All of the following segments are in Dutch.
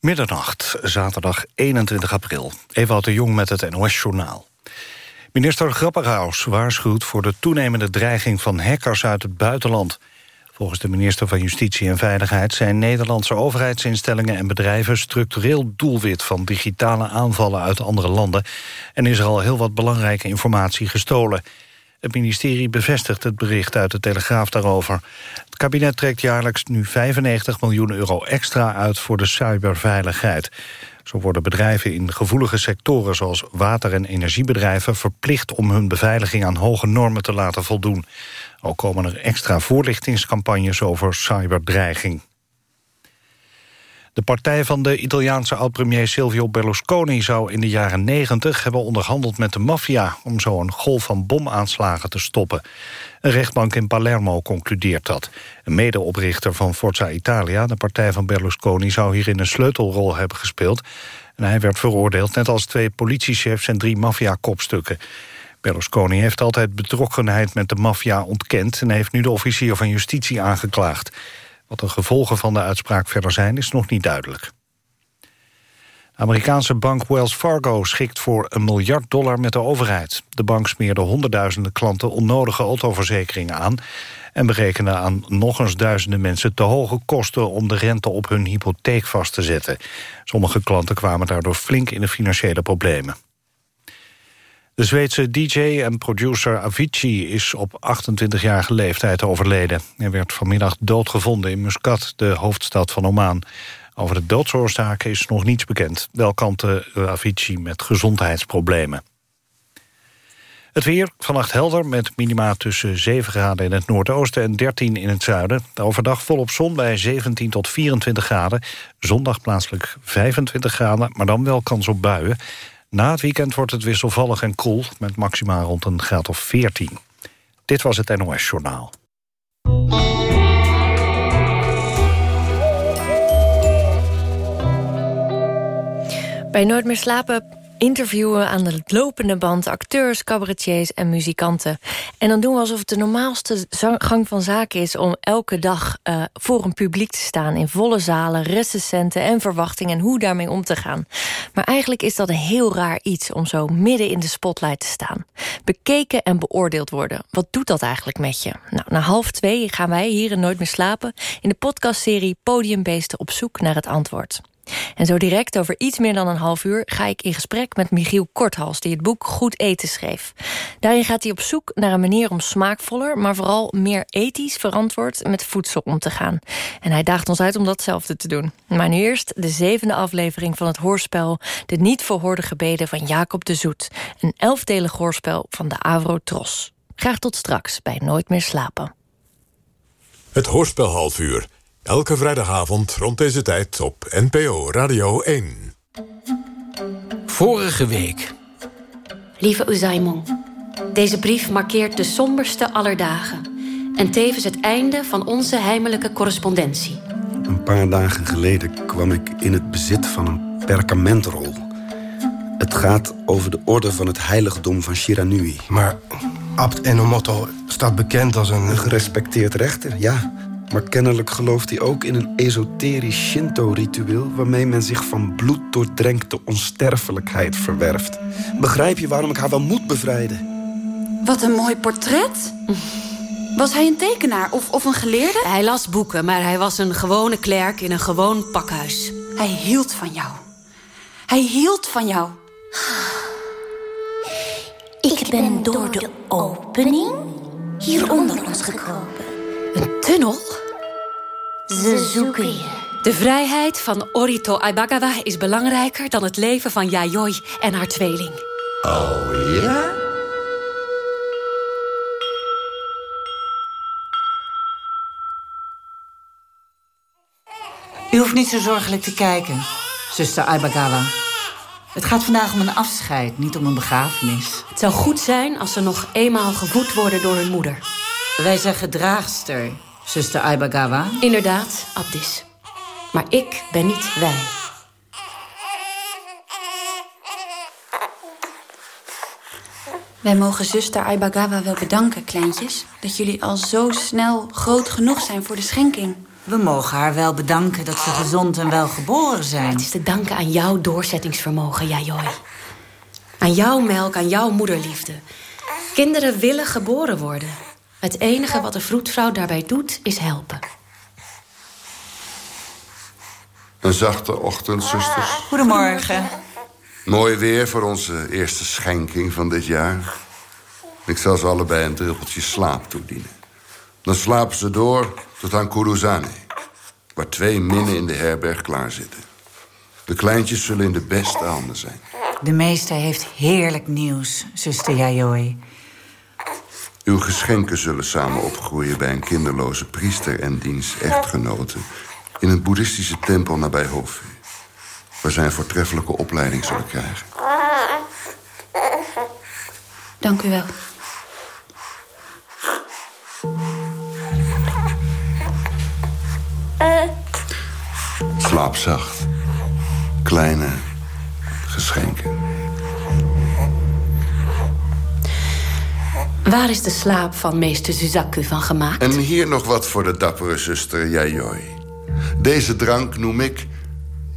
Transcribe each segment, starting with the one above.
Middernacht, zaterdag 21 april. Ewout de Jong met het NOS-journaal. Minister Grapperhaus waarschuwt voor de toenemende dreiging van hackers uit het buitenland. Volgens de minister van Justitie en Veiligheid zijn Nederlandse overheidsinstellingen en bedrijven structureel doelwit van digitale aanvallen uit andere landen en is er al heel wat belangrijke informatie gestolen. Het ministerie bevestigt het bericht uit de Telegraaf daarover. Het kabinet trekt jaarlijks nu 95 miljoen euro extra uit voor de cyberveiligheid. Zo worden bedrijven in gevoelige sectoren zoals water- en energiebedrijven verplicht om hun beveiliging aan hoge normen te laten voldoen. Ook komen er extra voorlichtingscampagnes over cyberdreiging. De partij van de Italiaanse oud-premier Silvio Berlusconi... zou in de jaren 90 hebben onderhandeld met de maffia... om zo een golf van bomaanslagen te stoppen. Een rechtbank in Palermo concludeert dat. Een medeoprichter van Forza Italia, de partij van Berlusconi... zou hierin een sleutelrol hebben gespeeld. En hij werd veroordeeld, net als twee politiechefs... en drie maffia-kopstukken. Berlusconi heeft altijd betrokkenheid met de maffia ontkend... en heeft nu de officier van justitie aangeklaagd. Wat de gevolgen van de uitspraak verder zijn, is nog niet duidelijk. De Amerikaanse bank Wells Fargo schikt voor een miljard dollar met de overheid. De bank smeerde honderdduizenden klanten onnodige autoverzekeringen aan... en berekende aan nog eens duizenden mensen te hoge kosten... om de rente op hun hypotheek vast te zetten. Sommige klanten kwamen daardoor flink in de financiële problemen. De Zweedse DJ en producer Avicii is op 28-jarige leeftijd overleden. Hij werd vanmiddag doodgevonden in Muscat, de hoofdstad van Oman. Over de doodsoorzaak is nog niets bekend. Wel kampte Avicii met gezondheidsproblemen. Het weer, vannacht helder, met minima tussen 7 graden in het noordoosten en 13 in het zuiden. Overdag volop zon bij 17 tot 24 graden. Zondag plaatselijk 25 graden, maar dan wel kans op buien. Na het weekend wordt het wisselvallig en koel... met maximaal rond een graad of 14. Dit was het NOS Journaal. Bij Nooit meer slapen interviewen aan de lopende band acteurs, cabaretiers en muzikanten. En dan doen we alsof het de normaalste gang van zaken is... om elke dag uh, voor een publiek te staan in volle zalen... recensenten en verwachtingen en hoe daarmee om te gaan. Maar eigenlijk is dat een heel raar iets om zo midden in de spotlight te staan. Bekeken en beoordeeld worden. Wat doet dat eigenlijk met je? Nou, na half twee gaan wij hier in Nooit meer slapen... in de podcastserie Podiumbeesten op zoek naar het antwoord. En zo direct, over iets meer dan een half uur... ga ik in gesprek met Michiel Korthals, die het boek Goed Eten schreef. Daarin gaat hij op zoek naar een manier om smaakvoller... maar vooral meer ethisch verantwoord met voedsel om te gaan. En hij daagt ons uit om datzelfde te doen. Maar nu eerst de zevende aflevering van het hoorspel... De niet verhoorde gebeden van Jacob de Zoet. Een elfdelig hoorspel van de Avro Tros. Graag tot straks bij Nooit meer slapen. Het hoorspel half uur Elke vrijdagavond rond deze tijd op NPO Radio 1. Vorige week. Lieve Uzaimon, deze brief markeert de somberste aller dagen... en tevens het einde van onze heimelijke correspondentie. Een paar dagen geleden kwam ik in het bezit van een perkamentrol. Het gaat over de orde van het heiligdom van Shiranui. Maar Abt Enomoto staat bekend als een... Een gerespecteerd rechter, ja... Maar kennelijk gelooft hij ook in een esoterisch Shinto-ritueel... waarmee men zich van bloed doordrenkte onsterfelijkheid verwerft. Begrijp je waarom ik haar wel moet bevrijden? Wat een mooi portret. Was hij een tekenaar of, of een geleerde? Hij las boeken, maar hij was een gewone klerk in een gewoon pakhuis. Hij hield van jou. Hij hield van jou. Ik ben door de opening hier onder ons gekropen. Een tunnel? Ze zoeken je. De vrijheid van Orito Aibagawa is belangrijker dan het leven van Yayoi en haar tweeling. Oh ja? U hoeft niet zo zorgelijk te kijken, zuster Aibagawa. Het gaat vandaag om een afscheid, niet om een begrafenis. Het zou goed zijn als ze nog eenmaal gevoed worden door hun moeder. Wij zeggen draagster, zuster Aibagawa. Inderdaad, Abdis. Maar ik ben niet wij. Wij mogen zuster Aibagawa wel bedanken, kleintjes... dat jullie al zo snel groot genoeg zijn voor de schenking. We mogen haar wel bedanken dat ze gezond en wel geboren zijn. Het is te danken aan jouw doorzettingsvermogen, Jajoi. Aan jouw melk, aan jouw moederliefde. Kinderen willen geboren worden. Het enige wat de vroedvrouw daarbij doet, is helpen. Een zachte ochtend, zusters. Goedemorgen. Mooi weer voor onze eerste schenking van dit jaar. Ik zal ze allebei een druppeltje slaap toedienen. Dan slapen ze door tot aan Kuruzane... waar twee minnen in de herberg klaarzitten. De kleintjes zullen in de beste handen zijn. De meester heeft heerlijk nieuws, zuster Yayoi. Uw geschenken zullen samen opgroeien bij een kinderloze priester en diens echtgenoten... in een boeddhistische tempel nabij Hofu... waar zij een voortreffelijke opleiding zullen krijgen. Dank u wel. Slaap zacht. Kleine geschenken. Waar is de slaap van meester Suzaku van gemaakt? En hier nog wat voor de dappere zuster Yayoi. Deze drank noem ik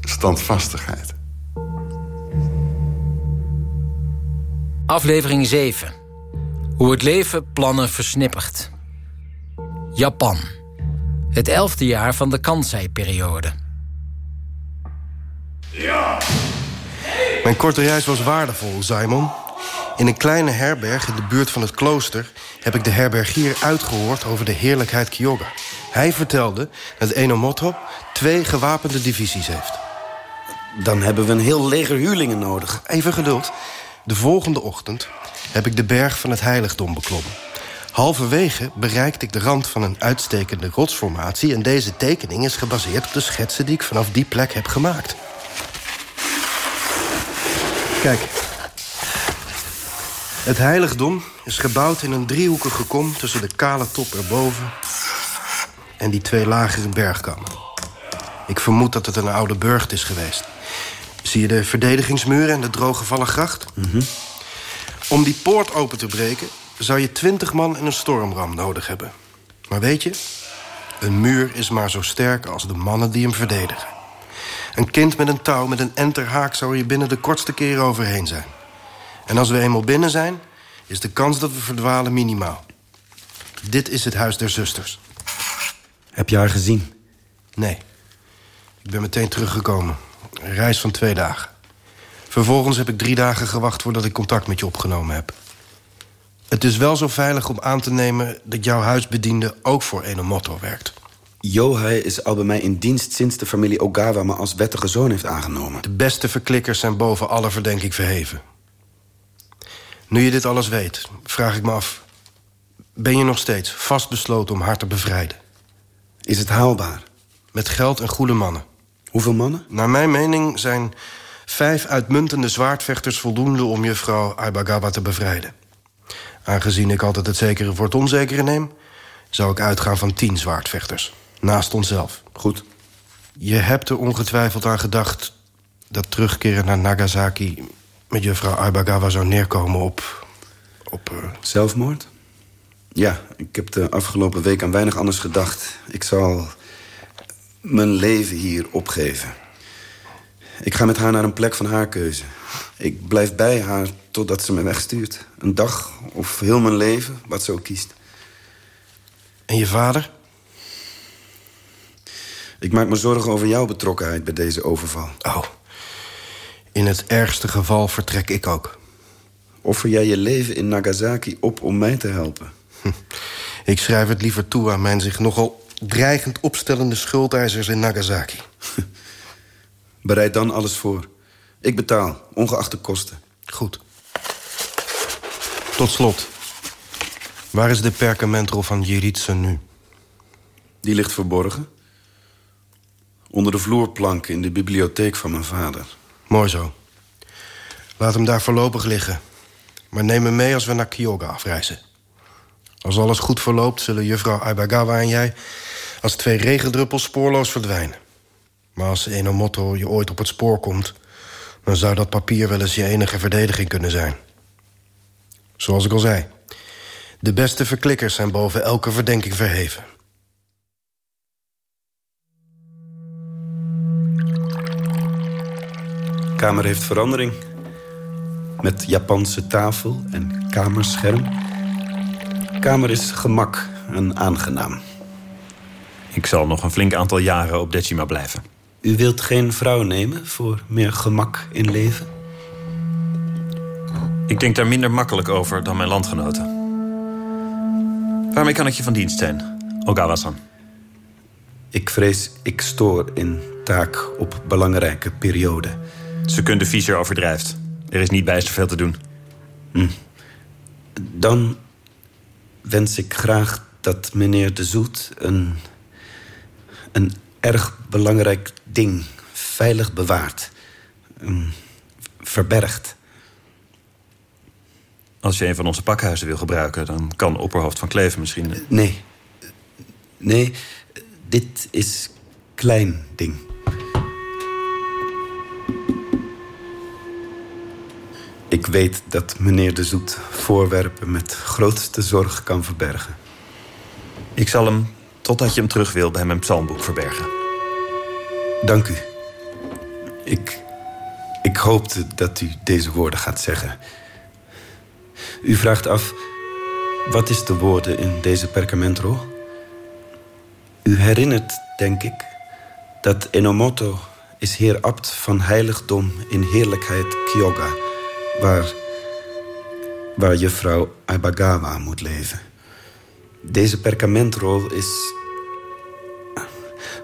standvastigheid. Aflevering 7. Hoe het leven plannen versnippert. Japan. Het elfde jaar van de Kansei-periode. Mijn korte reis was waardevol, Simon. In een kleine herberg in de buurt van het klooster... heb ik de herbergier uitgehoord over de heerlijkheid Kyoga. Hij vertelde dat Enomoto twee gewapende divisies heeft. Dan hebben we een heel leger huurlingen nodig. Even geduld. De volgende ochtend heb ik de berg van het heiligdom beklommen. Halverwege bereikte ik de rand van een uitstekende rotsformatie... en deze tekening is gebaseerd op de schetsen die ik vanaf die plek heb gemaakt. Kijk. Het heiligdom is gebouwd in een driehoekige kom... tussen de kale top erboven en die twee lagere bergkammen. Ik vermoed dat het een oude burcht is geweest. Zie je de verdedigingsmuren en de drooggevallen gracht? Om die poort open te breken zou je twintig man en een stormram nodig hebben. Maar weet je, een muur is maar zo sterk als de mannen die hem verdedigen. Een kind met een touw met een enterhaak zou je binnen de kortste keren overheen zijn. En als we eenmaal binnen zijn, is de kans dat we verdwalen minimaal. Dit is het huis der zusters. Heb je haar gezien? Nee. Ik ben meteen teruggekomen. Een reis van twee dagen. Vervolgens heb ik drie dagen gewacht voordat ik contact met je opgenomen heb. Het is wel zo veilig om aan te nemen dat jouw huisbediende ook voor Enomoto werkt. Yohei is al bij mij in dienst sinds de familie Ogawa me als wettige zoon heeft aangenomen. De beste verklikkers zijn boven alle verdenking verheven. Nu je dit alles weet, vraag ik me af... ben je nog steeds vastbesloten om haar te bevrijden? Is het haalbaar? Met geld en goede mannen. Hoeveel mannen? Naar mijn mening zijn vijf uitmuntende zwaardvechters voldoende... om juffrouw Aibagawa te bevrijden. Aangezien ik altijd het zekere voor het onzekere neem... zou ik uitgaan van tien zwaardvechters. Naast onszelf. Goed. Je hebt er ongetwijfeld aan gedacht... dat terugkeren naar Nagasaki met juffrouw Aibagawa zou neerkomen op... op uh... Zelfmoord? Ja, ik heb de afgelopen week aan weinig anders gedacht. Ik zal mijn leven hier opgeven. Ik ga met haar naar een plek van haar keuze. Ik blijf bij haar totdat ze me wegstuurt. Een dag of heel mijn leven, wat ze ook kiest. En je vader? Ik maak me zorgen over jouw betrokkenheid bij deze overval. Oh, in het ergste geval vertrek ik ook. Offer jij je leven in Nagasaki op om mij te helpen? Ik schrijf het liever toe aan mijn zich nogal dreigend opstellende schuldeisers in Nagasaki. Bereid dan alles voor. Ik betaal, ongeacht de kosten. Goed. Tot slot. Waar is de perkamentrol van Jiritse nu? Die ligt verborgen. Onder de vloerplank in de bibliotheek van mijn vader. Mooi zo. Laat hem daar voorlopig liggen. Maar neem hem mee als we naar Kyoga afreizen. Als alles goed verloopt, zullen juffrouw Aibagawa en jij... als twee regendruppels spoorloos verdwijnen. Maar als Enomoto je ooit op het spoor komt... dan zou dat papier wel eens je enige verdediging kunnen zijn. Zoals ik al zei. De beste verklikkers zijn boven elke verdenking verheven. Kamer heeft verandering. Met Japanse tafel en kamerscherm. Kamer is gemak en aangenaam. Ik zal nog een flink aantal jaren op Decima blijven. U wilt geen vrouw nemen voor meer gemak in leven? Ik denk daar minder makkelijk over dan mijn landgenoten. Waarmee kan ik je van dienst zijn, Ogawa-san? Ik vrees ik stoor in taak op belangrijke periode. Secunde Fischer overdrijft. Er is niet bijster veel te doen. Hm. Dan wens ik graag dat meneer De Zoet een, een erg belangrijk ding veilig bewaart. Um, verbergt. Als je een van onze pakhuizen wil gebruiken... dan kan Opperhoofd van Kleven misschien... Nee. Nee, dit is klein ding. Ik weet dat meneer de Zoet voorwerpen met grootste zorg kan verbergen. Ik zal hem, totdat je hem terug wil, bij mijn psalmboek verbergen. Dank u. Ik, ik hoopte dat u deze woorden gaat zeggen. U vraagt af, wat is de woorden in deze perkamentrol? U herinnert, denk ik, dat Enomoto is heer abt van heiligdom in heerlijkheid Kyoga, waar, waar juffrouw Aibagawa moet leven. Deze perkamentrol is,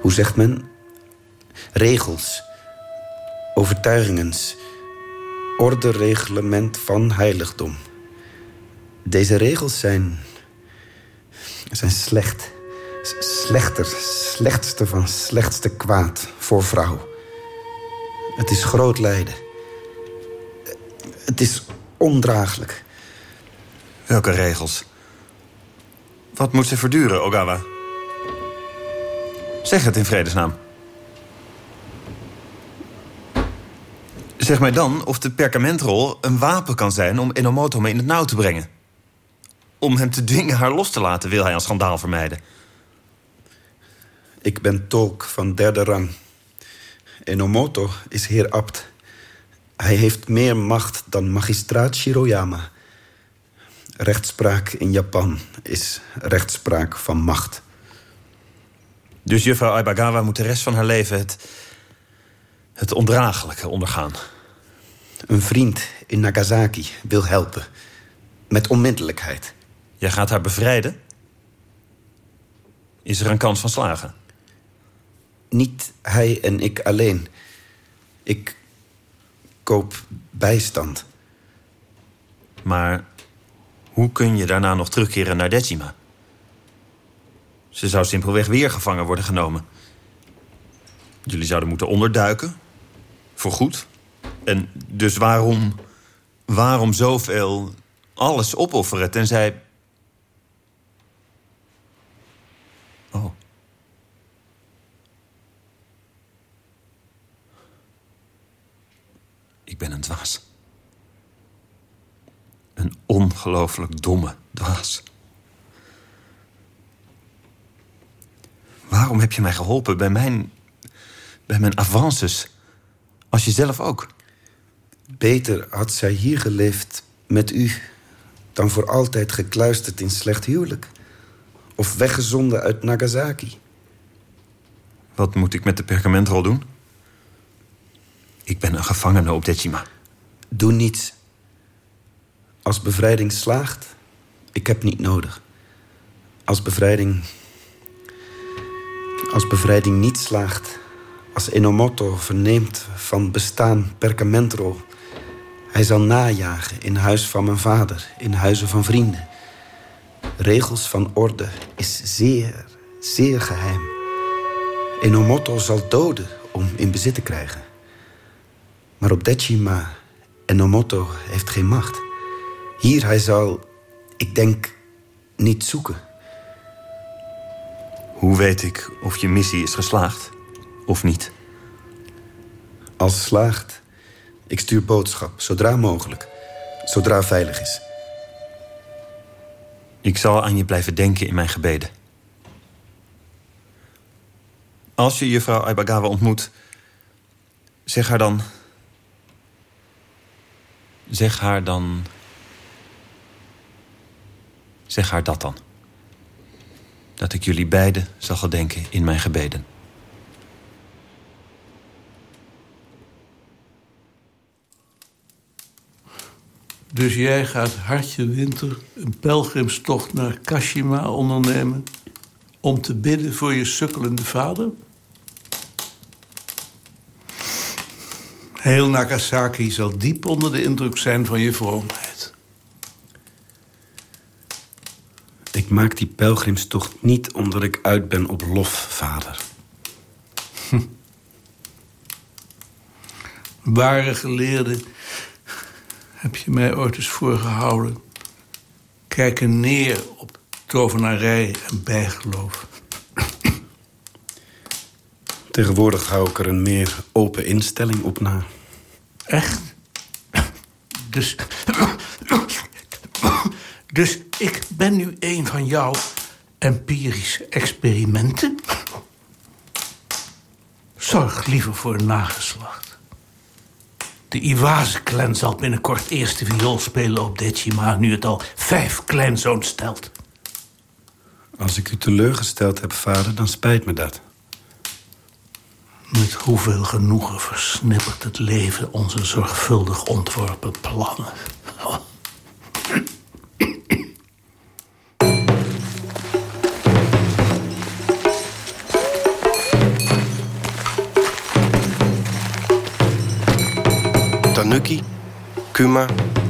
hoe zegt men, regels, overtuigingens, ordereglement van heiligdom. Deze regels zijn, zijn slecht. Slechter, slechtste van slechtste kwaad voor vrouw. Het is groot lijden. Het is ondraaglijk. Welke regels? Wat moet ze verduren, Ogawa? Zeg het in vredesnaam. Zeg mij dan of de perkamentrol een wapen kan zijn om Enomoto me in het nauw te brengen. Om hem te dwingen haar los te laten, wil hij een schandaal vermijden. Ik ben tolk van derde rang. Enomoto is heer abt. Hij heeft meer macht dan magistraat Shiroyama. Rechtspraak in Japan is rechtspraak van macht. Dus juffrouw Aibagawa moet de rest van haar leven het, het ondraaglijke ondergaan. Een vriend in Nagasaki wil helpen. Met onmiddellijkheid. Jij gaat haar bevrijden? Is er een kans van slagen? Niet hij en ik alleen. Ik koop bijstand. Maar hoe kun je daarna nog terugkeren naar Decima? Ze zou simpelweg weer gevangen worden genomen. Jullie zouden moeten onderduiken. Voorgoed. En dus waarom... waarom zoveel... alles opofferen, tenzij... Oh. Ik ben een dwaas. Een ongelooflijk domme dwaas. Waarom heb je mij geholpen bij mijn. bij mijn avances? Als je zelf ook. Beter had zij hier geleefd met u. dan voor altijd gekluisterd in slecht huwelijk. Of weggezonden uit Nagasaki. Wat moet ik met de perkamentrol doen? Ik ben een gevangene op Decima. Doe niets. Als bevrijding slaagt, ik heb niet nodig. Als bevrijding. Als bevrijding niet slaagt, als Enomoto verneemt van bestaan perkamentrol. Hij zal najagen in huis van mijn vader, in huizen van vrienden. Regels van orde is zeer, zeer geheim. Enomoto zal doden om in bezit te krijgen. Maar op Decima, Enomoto heeft geen macht. Hier hij zal, ik denk, niet zoeken. Hoe weet ik of je missie is geslaagd of niet? Als slaagt, ik stuur boodschap, zodra mogelijk. Zodra veilig is. Ik zal aan je blijven denken in mijn gebeden. Als je juffrouw Aibagawa ontmoet, zeg haar dan Zeg haar dan... Zeg haar dat dan. Dat ik jullie beiden zal gedenken in mijn gebeden. Dus jij gaat hartje winter een pelgrimstocht naar Kashima ondernemen... om te bidden voor je sukkelende vader? Heel Nagasaki zal diep onder de indruk zijn van je vroomheid. Ik maak die pelgrimstocht niet omdat ik uit ben op lof, vader. Hm. Ware geleerde, heb je mij ooit eens voorgehouden... kijken neer op tovenarij en bijgeloof. Tegenwoordig hou ik er een meer open instelling op na. Echt? Dus... Dus ik ben nu een van jouw empirische experimenten? Zorg liever voor een nageslacht. De Iwase-clan zal binnenkort eerste viool spelen op Dechima... nu het al vijf kleinzoons stelt. Als ik u teleurgesteld heb, vader, dan spijt me dat. Met hoeveel genoegen versnippert het leven onze zorgvuldig ontworpen plannen. Tanuki, Kuma,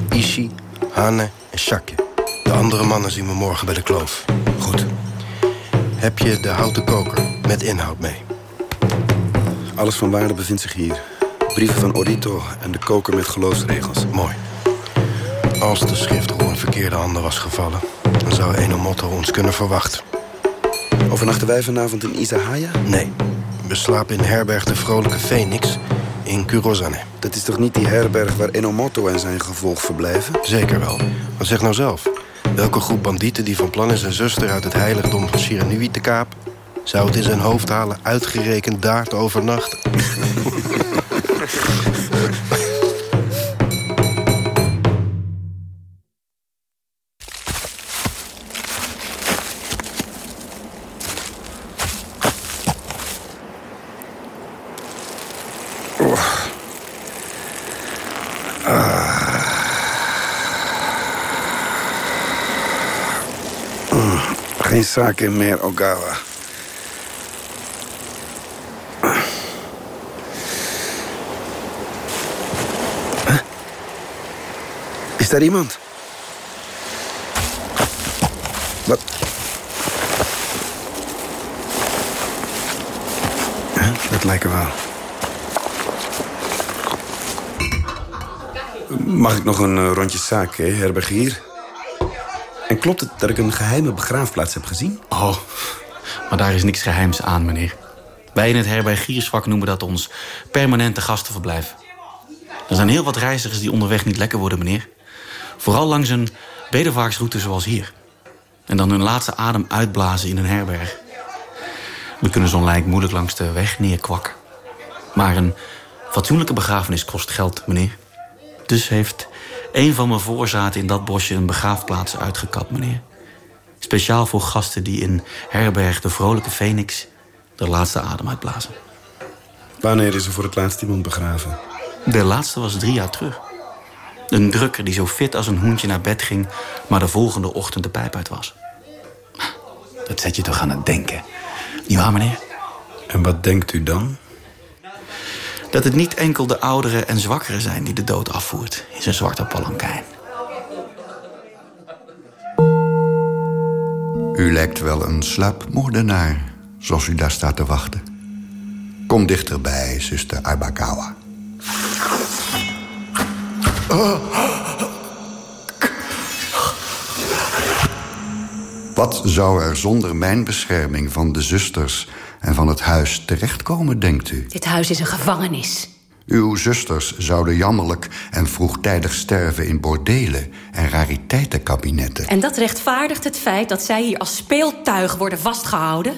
Ishi, Hane en Shakje. De andere mannen zien we morgen bij de kloof. Goed. Heb je de houten koker met inhoud mee? Alles van waarde bevindt zich hier. Brieven van Orito en de koker met geloofsregels. Mooi. Als de schriftrol in verkeerde handen was gevallen... dan zou Enomoto ons kunnen verwachten. Overnachten wij vanavond in Izahaya? Nee. We slapen in herberg de Vrolijke Phoenix in Kurozane. Dat is toch niet die herberg waar Enomoto en zijn gevolg verblijven? Zeker wel. Maar zeg nou zelf. Welke groep bandieten die van plan is zijn zuster uit het heiligdom van Shiranui te kapen... zou het in zijn hoofd halen uitgerekend daar te overnachten? Geen sake meer, Ogawa. Is daar iemand? Wat? Dat lijkt wel. Mag ik nog een eh, rondje sake, herbergier? En klopt het dat ik een geheime begraafplaats heb gezien? Oh, maar daar is niks geheims aan, meneer. Wij in het herbergiersvak noemen dat ons permanente gastenverblijf. Er zijn heel wat reizigers die onderweg niet lekker worden, meneer. Vooral langs een bedevaartsroute zoals hier. En dan hun laatste adem uitblazen in een herberg. We kunnen zo'n lijk moeilijk langs de weg neerkwakken. Maar een fatsoenlijke begrafenis kost geld, meneer. Dus heeft een van mijn voorzaten in dat bosje een begraafplaats uitgekapt, meneer. Speciaal voor gasten die in herberg de Vrolijke Phoenix de laatste adem uitblazen. Wanneer is er voor het laatst iemand begraven? De laatste was drie jaar terug. Een drukker die zo fit als een hoentje naar bed ging... maar de volgende ochtend de pijp uit was. Dat zet je toch aan het denken. Niet waar, meneer? En wat denkt u dan? Dat het niet enkel de ouderen en zwakkeren zijn die de dood afvoert in zijn zwarte palankijn. U lijkt wel een slaapmoordenaar, zoals u daar staat te wachten. Kom dichterbij, zuster Abakawa. Wat zou er zonder mijn bescherming van de zusters en van het huis terechtkomen, denkt u? Dit huis is een gevangenis. Uw zusters zouden jammerlijk en vroegtijdig sterven in bordelen en rariteitenkabinetten. En dat rechtvaardigt het feit dat zij hier als speeltuig worden vastgehouden?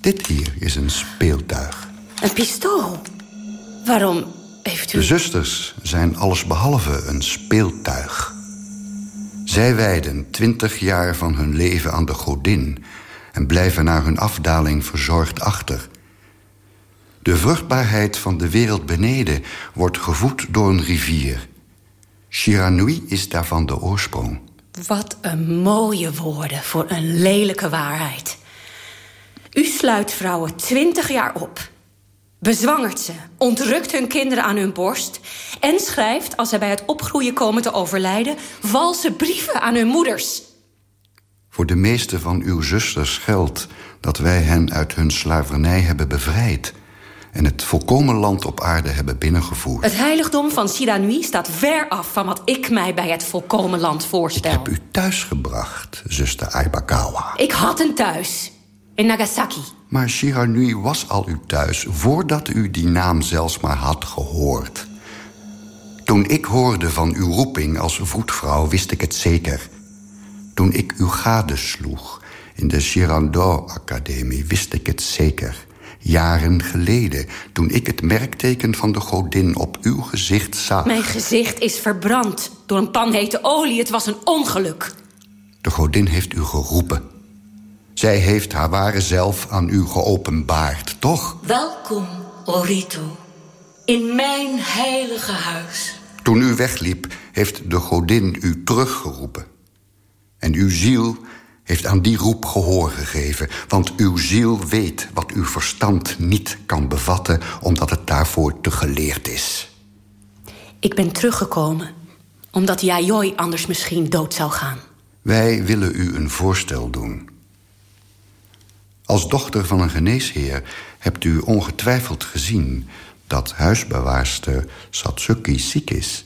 Dit hier is een speeltuig. Een pistool? Waarom. De zusters zijn allesbehalve een speeltuig. Zij wijden twintig jaar van hun leven aan de godin... en blijven na hun afdaling verzorgd achter. De vruchtbaarheid van de wereld beneden wordt gevoed door een rivier. Shiranui is daarvan de oorsprong. Wat een mooie woorden voor een lelijke waarheid. U sluit vrouwen twintig jaar op. Bezwangert ze, ontrukt hun kinderen aan hun borst... en schrijft, als zij bij het opgroeien komen te overlijden... valse brieven aan hun moeders. Voor de meeste van uw zusters geldt dat wij hen uit hun slavernij hebben bevrijd... en het volkomen land op aarde hebben binnengevoerd. Het heiligdom van Shiranui staat ver af van wat ik mij bij het volkomen land voorstel. Ik heb u thuisgebracht, zuster Aibakawa. Ik had een thuis, in Nagasaki. Maar Shiranui was al uw thuis voordat u die naam zelfs maar had gehoord. Toen ik hoorde van uw roeping als voetvrouw wist ik het zeker. Toen ik u gadesloeg in de Shirando-academie wist ik het zeker. Jaren geleden, toen ik het merkteken van de godin op uw gezicht zag... Mijn gezicht is verbrand door een pan hete olie. Het was een ongeluk. De godin heeft u geroepen. Zij heeft haar ware zelf aan u geopenbaard, toch? Welkom, Orito, in mijn heilige huis. Toen u wegliep, heeft de godin u teruggeroepen. En uw ziel heeft aan die roep gehoor gegeven. Want uw ziel weet wat uw verstand niet kan bevatten... omdat het daarvoor te geleerd is. Ik ben teruggekomen omdat Yayoi anders misschien dood zou gaan. Wij willen u een voorstel doen. Als dochter van een geneesheer hebt u ongetwijfeld gezien... dat huisbewaarster Satsuki ziek is.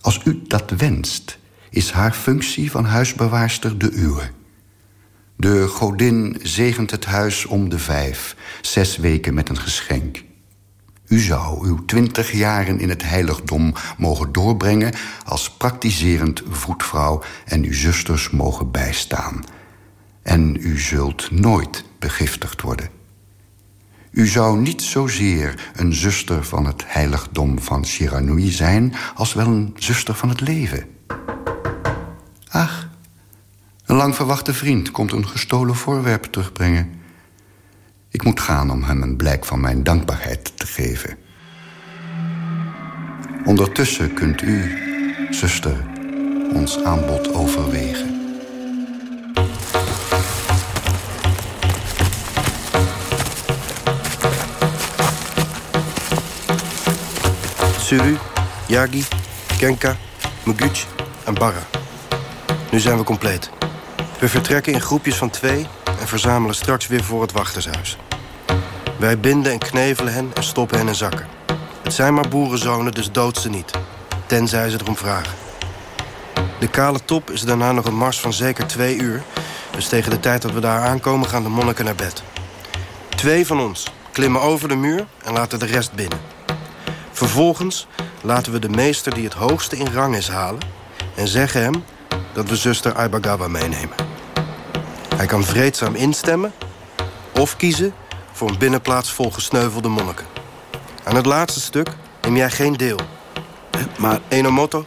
Als u dat wenst, is haar functie van huisbewaarster de uwe. De godin zegent het huis om de vijf, zes weken met een geschenk. U zou uw twintig jaren in het heiligdom mogen doorbrengen... als praktiserend voetvrouw en uw zusters mogen bijstaan. En u zult nooit begiftigd worden. U zou niet zozeer een zuster van het heiligdom van Shiranui zijn... als wel een zuster van het leven. Ach, een lang verwachte vriend komt een gestolen voorwerp terugbrengen. Ik moet gaan om hem een blijk van mijn dankbaarheid te geven. Ondertussen kunt u, zuster, ons aanbod overwegen. Suru, Yagi, Kenka, Muguch en Barra. Nu zijn we compleet. We vertrekken in groepjes van twee en verzamelen straks weer voor het wachtershuis. Wij binden en knevelen hen en stoppen hen in zakken. Het zijn maar boerenzonen, dus dood ze niet. Tenzij ze erom vragen. De kale top is daarna nog een mars van zeker twee uur. Dus tegen de tijd dat we daar aankomen gaan de monniken naar bed. Twee van ons klimmen over de muur en laten de rest binnen. Vervolgens laten we de meester die het hoogste in rang is halen... en zeggen hem dat we zuster Aibagawa meenemen. Hij kan vreedzaam instemmen of kiezen voor een binnenplaats vol gesneuvelde monniken. Aan het laatste stuk neem jij geen deel. Maar Enomoto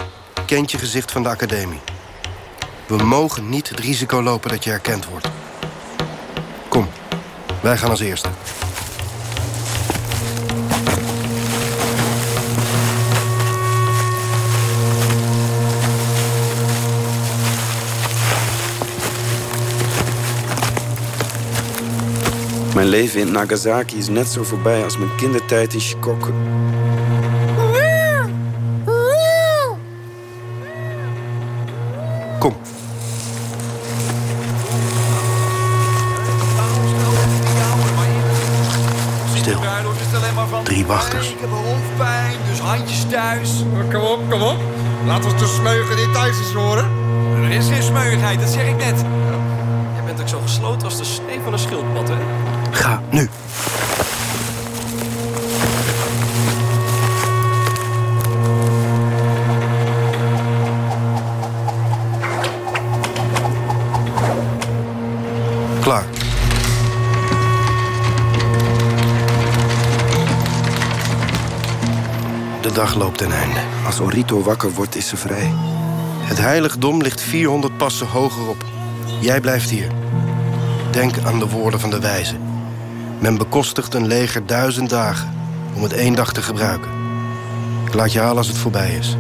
kent je gezicht van de academie. We mogen niet het risico lopen dat je herkend wordt. Kom, wij gaan als eerste. Mijn leven in Nagasaki is net zo voorbij als mijn kindertijd in Shikoku. Kom. Stil. Drie wachters. Ik heb een hoofdpijn, dus handjes thuis. Kom op, kom op. Laat ons de smeugen niet thuis eens horen. Er is geen smeuigheid, dat zeg ik net. Jij bent ook zo gesloten als de snee van een schildpad, hè? Nu. Klaar. De dag loopt ten einde. Als Orito wakker wordt, is ze vrij. Het heiligdom ligt 400 passen hogerop. Jij blijft hier. Denk aan de woorden van de wijze. Men bekostigt een leger duizend dagen om het één dag te gebruiken. Ik laat je halen als het voorbij is.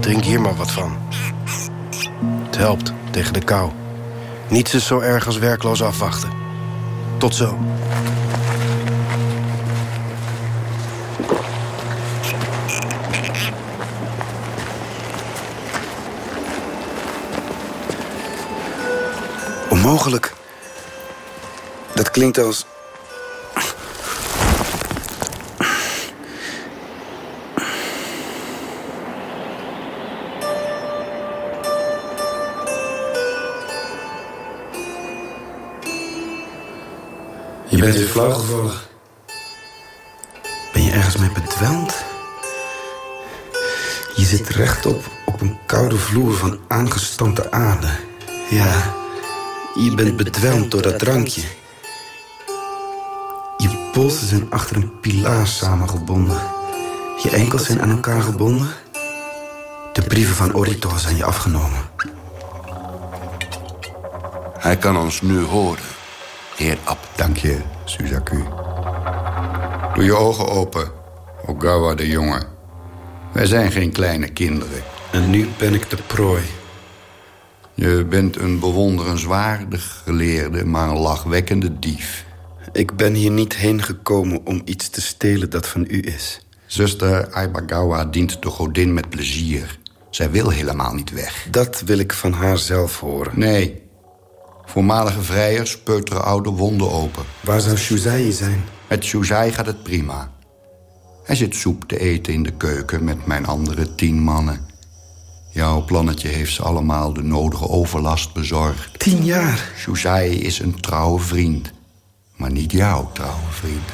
Drink hier maar wat van. Het helpt tegen de kou. Niets is zo erg als werkloos afwachten. Tot zo. Onmogelijk. Dat klinkt als... Ben je ergens mee bedwelmd? Je zit rechtop op een koude vloer van aangestampte aarde. Ja, je bent bedwelmd door dat drankje. Je polsen zijn achter een pilaar samengebonden. Je enkels zijn aan elkaar gebonden. De brieven van Orito zijn je afgenomen. Hij kan ons nu horen, heer Ab. Dank je, Suzaku. Doe je ogen open, Ogawa de jongen. Wij zijn geen kleine kinderen. En nu ben ik de prooi. Je bent een bewonderenswaardig geleerde, maar een lachwekkende dief. Ik ben hier niet heen gekomen om iets te stelen dat van u is. Zuster Aibagawa dient de godin met plezier. Zij wil helemaal niet weg. Dat wil ik van haar zelf horen. Nee. Voormalige vrijers peuteren oude wonden open. Waar zou Shuzai zijn? Met Shuzai gaat het prima. Hij zit soep te eten in de keuken met mijn andere tien mannen. Jouw plannetje heeft ze allemaal de nodige overlast bezorgd. Tien jaar? Shuzai is een trouwe vriend. Maar niet jouw trouwe vriend.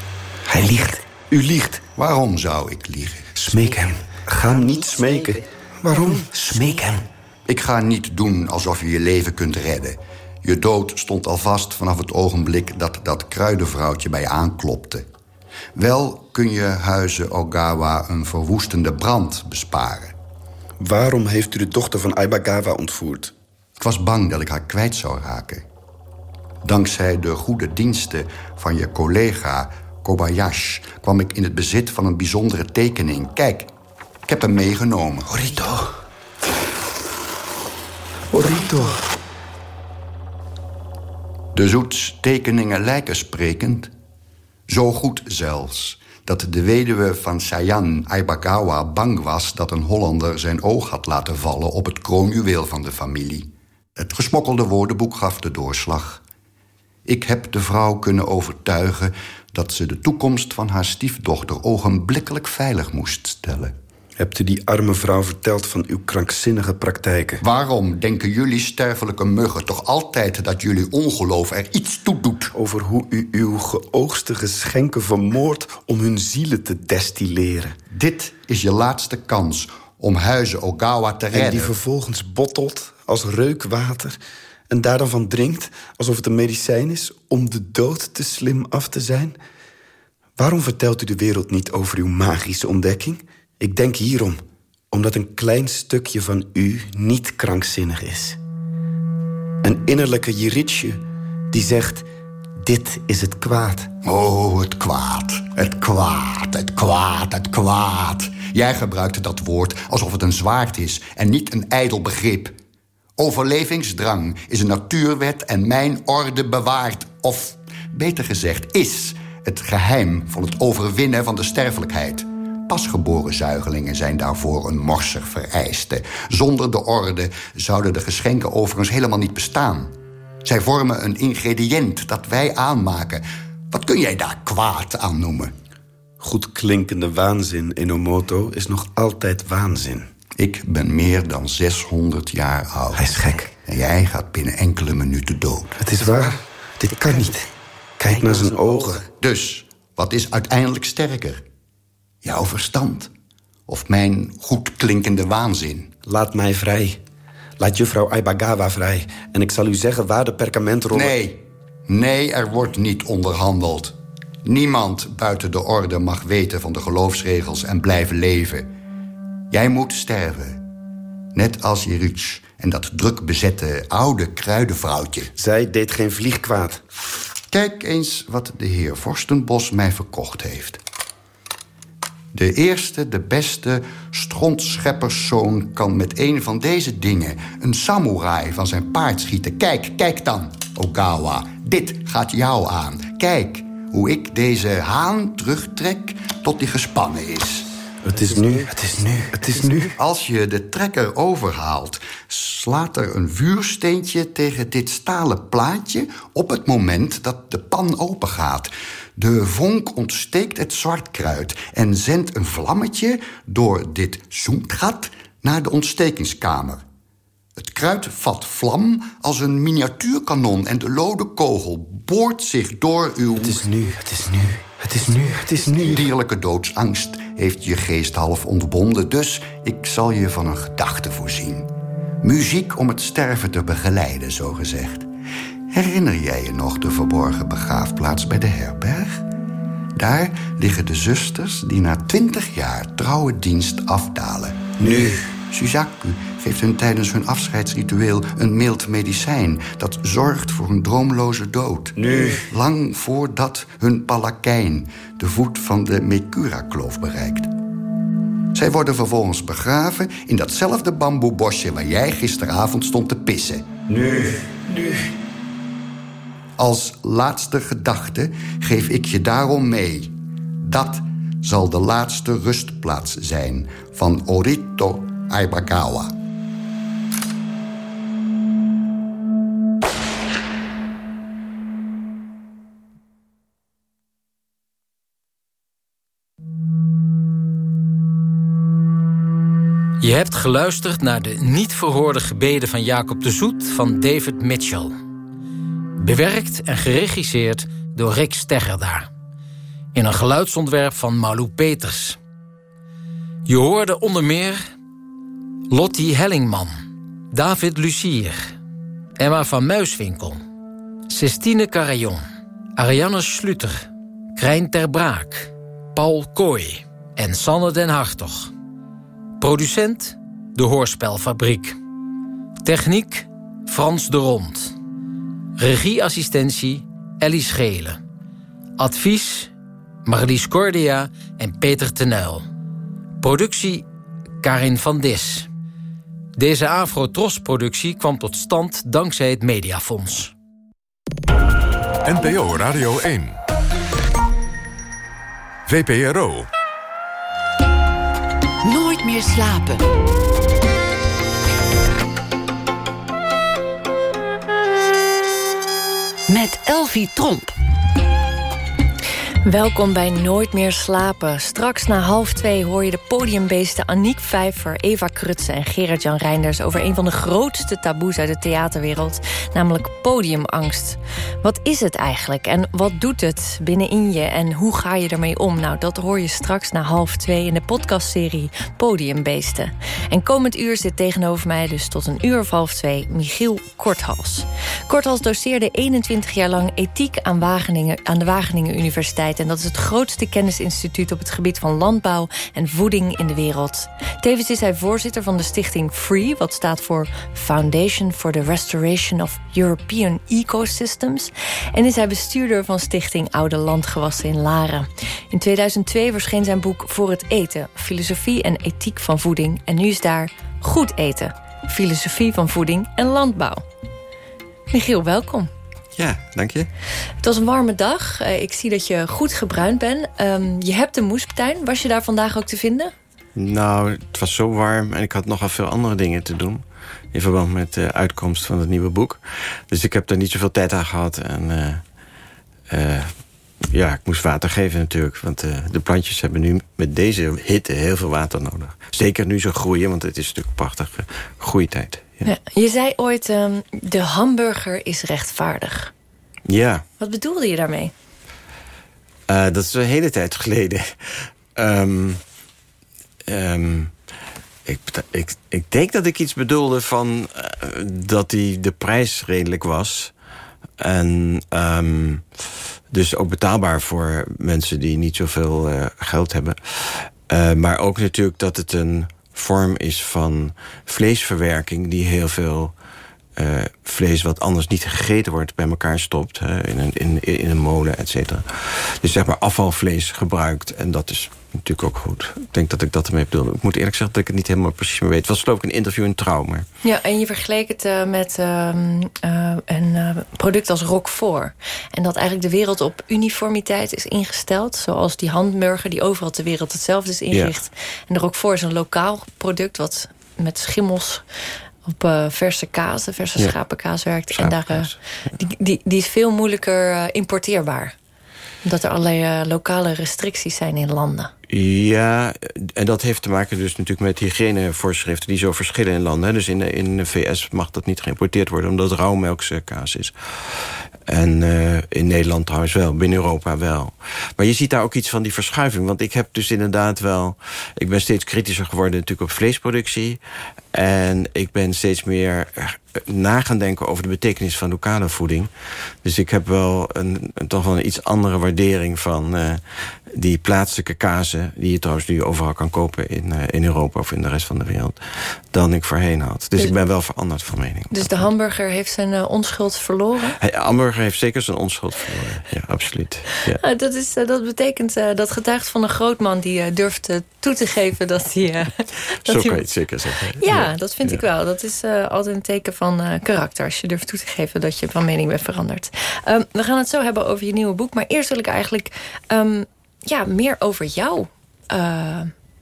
Hij liegt. U liegt. Waarom zou ik liegen? Smeek hem. Ga hem niet smeken. Waarom? Smeek hem. Ik ga niet doen alsof je je leven kunt redden. Je dood stond al vast vanaf het ogenblik dat dat kruidenvrouwtje bij je aanklopte. Wel kun je huizen Ogawa een verwoestende brand besparen. Waarom heeft u de dochter van Aibagawa ontvoerd? Ik was bang dat ik haar kwijt zou raken. Dankzij de goede diensten van je collega Kobayashi... kwam ik in het bezit van een bijzondere tekening. Kijk, ik heb hem meegenomen. Orito. Orito. De zoets tekeningen lijken sprekend. Zo goed zelfs dat de weduwe van Sayan Aibagawa bang was... dat een Hollander zijn oog had laten vallen op het kroonjuweel van de familie. Het gesmokkelde woordenboek gaf de doorslag. Ik heb de vrouw kunnen overtuigen dat ze de toekomst van haar stiefdochter... ogenblikkelijk veilig moest stellen. Hebt u die arme vrouw verteld van uw krankzinnige praktijken? Waarom denken jullie sterfelijke muggen toch altijd dat jullie ongeloof er iets toe doet? Over hoe u uw geoogste geschenken vermoordt om hun zielen te destilleren. Dit is je laatste kans om huizen Ogawa te redden. En die vervolgens bottelt als reukwater en daar dan van drinkt alsof het een medicijn is om de dood te slim af te zijn? Waarom vertelt u de wereld niet over uw magische ontdekking? Ik denk hierom, omdat een klein stukje van u niet krankzinnig is. Een innerlijke Jiritsje die zegt, dit is het kwaad. Oh, het kwaad, het kwaad, het kwaad, het kwaad. Jij gebruikt dat woord alsof het een zwaard is en niet een ijdel begrip. Overlevingsdrang is een natuurwet en mijn orde bewaart. Of, beter gezegd, is het geheim van het overwinnen van de sterfelijkheid. Pasgeboren zuigelingen zijn daarvoor een morsig vereiste. Zonder de orde zouden de geschenken overigens helemaal niet bestaan. Zij vormen een ingrediënt dat wij aanmaken. Wat kun jij daar kwaad aan noemen? Goed klinkende waanzin, Enomoto, is nog altijd waanzin. Ik ben meer dan 600 jaar oud. Hij is gek. En jij gaat binnen enkele minuten dood. Het is waar. Dit kan niet. Kijk naar zijn ogen. Dus, wat is uiteindelijk sterker? Jouw verstand? Of mijn goed klinkende waanzin? Laat mij vrij. Laat juffrouw Aibagawa vrij. En ik zal u zeggen waar de perkamentrollen... Nee, nee, er wordt niet onderhandeld. Niemand buiten de orde mag weten van de geloofsregels en blijven leven. Jij moet sterven. Net als Jeruts en dat druk bezette oude kruidenvrouwtje. Zij deed geen vlieg kwaad. Kijk eens wat de heer Vorstenbos mij verkocht heeft. De eerste, de beste strontschepperszoon kan met een van deze dingen... een samurai van zijn paard schieten. Kijk, kijk dan, Ogawa. Dit gaat jou aan. Kijk hoe ik deze haan terugtrek tot die gespannen is. Het is nu, het is nu, het is nu. Als je de trekker overhaalt, slaat er een vuursteentje tegen dit stalen plaatje op het moment dat de pan opengaat. De vonk ontsteekt het zwartkruid en zendt een vlammetje door dit zoemgat naar de ontstekingskamer. Het kruid vat vlam als een miniatuurkanon en de lode kogel boort zich door uw... Het is nu, het is nu, het is nu, het is nu. Dierlijke doodsangst heeft je geest half ontbonden, dus ik zal je van een gedachte voorzien. Muziek om het sterven te begeleiden, zo gezegd. Herinner jij je nog de verborgen begraafplaats bij de herberg? Daar liggen de zusters die na twintig jaar trouwe dienst afdalen. Nu, Suzaku geeft hun tijdens hun afscheidsritueel een mild medicijn... dat zorgt voor een droomloze dood. Nu. Lang voordat hun palakijn de voet van de Mekura-kloof bereikt. Zij worden vervolgens begraven in datzelfde bamboebosje... waar jij gisteravond stond te pissen. Nu, nu. Als laatste gedachte geef ik je daarom mee. Dat zal de laatste rustplaats zijn van Orito Aibakawa. Je hebt geluisterd naar de niet verhoorde gebeden van Jacob de Zoet van David Mitchell. Bewerkt en geregisseerd door Rick Steggerda. In een geluidsontwerp van Malou Peters. Je hoorde onder meer Lottie Hellingman, David Lucier, Emma van Muiswinkel, Sistine Carayon, Ariane Sluter, Krijn Ter Braak, Paul Kooi en Sanne den Hartog. Producent De Hoorspelfabriek. Techniek Frans de Rond. Regieassistentie Ellie Schelen. Advies Marlies Cordia en Peter Tenuil. Productie Karin van Dis. Deze Afro-Tros-productie kwam tot stand dankzij het Mediafonds. NPO Radio 1. VPRO. Nooit meer slapen. Met Elvie Tromp. Welkom bij Nooit meer slapen. Straks na half twee hoor je de podiumbeesten Aniek Vijver, Eva Krutse en Gerard-Jan Reinders... over een van de grootste taboes uit de theaterwereld, namelijk podiumangst. Wat is het eigenlijk en wat doet het binnenin je en hoe ga je ermee om? Nou, dat hoor je straks na half twee in de podcastserie Podiumbeesten. En komend uur zit tegenover mij dus tot een uur of half twee Michiel Korthals. Korthals doseerde 21 jaar lang ethiek aan, Wageningen, aan de Wageningen Universiteit en dat is het grootste kennisinstituut op het gebied van landbouw en voeding in de wereld. Tevens is hij voorzitter van de stichting FREE, wat staat voor Foundation for the Restoration of European Ecosystems. En is hij bestuurder van stichting Oude Landgewassen in Laren. In 2002 verscheen zijn boek Voor het Eten, Filosofie en Ethiek van Voeding. En nu is daar Goed Eten, Filosofie van Voeding en Landbouw. Michiel, welkom. Ja, dank je. Het was een warme dag. Uh, ik zie dat je goed gebruind bent. Um, je hebt een moestuin. Was je daar vandaag ook te vinden? Nou, het was zo warm en ik had nogal veel andere dingen te doen. In verband met de uitkomst van het nieuwe boek. Dus ik heb er niet zoveel tijd aan gehad. En uh, uh, ja, ik moest water geven natuurlijk. Want de plantjes hebben nu met deze hitte heel veel water nodig. Zeker nu ze groeien, want het is natuurlijk prachtige groeitijd. Ja. Je zei ooit, um, de hamburger is rechtvaardig. Ja. Wat bedoelde je daarmee? Uh, dat is een hele tijd geleden. Um, um, ik, ik, ik denk dat ik iets bedoelde van uh, dat die de prijs redelijk was. En Dus ook betaalbaar voor mensen die niet zoveel uh, geld hebben. Maar ook natuurlijk dat het een vorm is van vleesverwerking... die heel veel uh, vlees wat anders niet gegeten wordt... bij elkaar stopt hè, in, een, in, in een molen, et cetera. Dus zeg maar afvalvlees gebruikt. En dat is natuurlijk ook goed. Ik denk dat ik dat ermee bedoel. Ik moet eerlijk zeggen dat ik het niet helemaal precies meer weet. Het was geloof ik een interview in Trouw. Maar... Ja, en je vergeleek het uh, met uh, uh, een product als Roquefort. En dat eigenlijk de wereld op uniformiteit is ingesteld. Zoals die hamburger die overal ter wereld hetzelfde is ingericht. Ja. En de Roquefort is een lokaal product wat met schimmels op uh, verse kaas, verse ja. schapenkaas werkt. Schapenkaas. En daar, uh, die, die, die is veel moeilijker uh, importeerbaar. Omdat er allerlei lokale restricties zijn in landen. Ja, en dat heeft te maken dus natuurlijk met hygiënevoorschriften... die zo verschillen in landen. Dus in de, in de VS mag dat niet geïmporteerd worden... omdat het rauwmelkse kaas is. En uh, in Nederland trouwens wel, binnen Europa wel. Maar je ziet daar ook iets van die verschuiving. Want ik heb dus inderdaad wel... Ik ben steeds kritischer geworden natuurlijk op vleesproductie. En ik ben steeds meer na gaan denken over de betekenis van lokale voeding. Dus ik heb wel een, toch wel een iets andere waardering van uh, die plaatselijke kazen... die je trouwens nu overal kan kopen in, uh, in Europa of in de rest van de wereld... dan ik voorheen had. Dus, dus ik ben wel veranderd van mening. Dus de hamburger heeft zijn onschuld verloren? Hamburger heeft zeker zijn onschuld verloren. Ja, absoluut. Ja. Ah, dat, is, dat betekent, dat getuigt van een grootman die durft toe te geven dat hij... Zo kan je het zeker zeggen. Ja, dat vind ik wel. Dat is altijd een teken van karakter. Als je durft toe te geven dat je van mening bent veranderd. Um, we gaan het zo hebben over je nieuwe boek. Maar eerst wil ik eigenlijk um, ja, meer over jou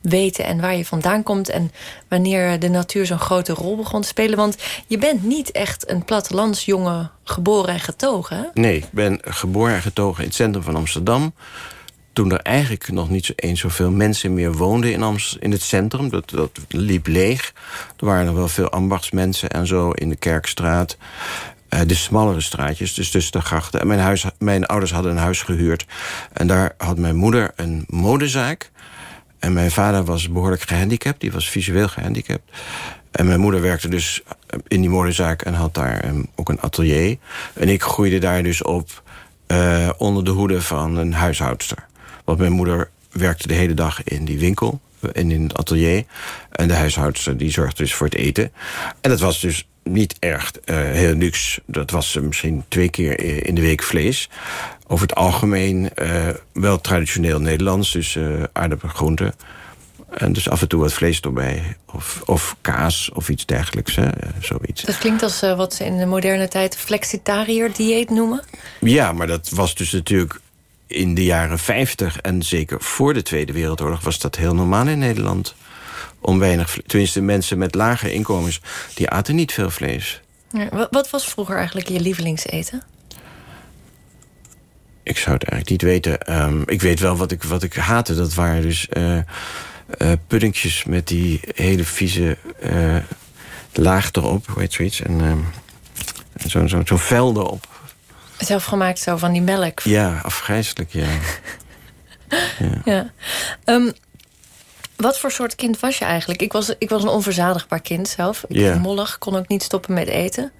weten. En waar je vandaan komt. En wanneer de natuur zo'n grote rol begon te spelen. Want je bent niet echt een plattelandsjongen geboren en getogen. Nee, ik ben geboren en getogen in het centrum van Amsterdam toen er eigenlijk nog niet eens zoveel mensen meer woonden in, in het centrum. Dat, dat liep leeg. Er waren nog wel veel ambachtsmensen en zo in de Kerkstraat. Uh, de smallere straatjes, dus tussen de grachten. En mijn, huis, mijn ouders hadden een huis gehuurd. En daar had mijn moeder een modezaak. En mijn vader was behoorlijk gehandicapt. Die was visueel gehandicapt. En mijn moeder werkte dus in die modezaak en had daar um, ook een atelier. En ik groeide daar dus op uh, onder de hoede van een huishoudster. Want mijn moeder werkte de hele dag in die winkel, in, in het atelier. En de huishoudster die zorgde dus voor het eten. En dat was dus niet erg uh, heel luxe. Dat was uh, misschien twee keer in de week vlees. Over het algemeen uh, wel traditioneel Nederlands. Dus aardappelen, groenten. En dus af en toe wat vlees erbij. Of, of kaas of iets dergelijks. Hè? Zoiets. Dat klinkt als wat ze in de moderne tijd flexitariër dieet noemen. Ja, maar dat was dus natuurlijk in de jaren 50 en zeker voor de Tweede Wereldoorlog... was dat heel normaal in Nederland. Om weinig, tenminste mensen met lage inkomens... die aten niet veel vlees. Ja, wat was vroeger eigenlijk je lievelingseten? Ik zou het eigenlijk niet weten. Um, ik weet wel wat ik, wat ik haatte. Dat waren dus uh, uh, puddingjes met die hele vieze uh, laag erop. Hoe heet zoiets? En um, zo'n zo, zo vel erop. Zelfgemaakt zo van die melk. Ja, afgrijzelijk, ja. ja. ja. Um, wat voor soort kind was je eigenlijk? Ik was, ik was een onverzadigbaar kind zelf. Ik yeah. mollig, kon ook niet stoppen met eten.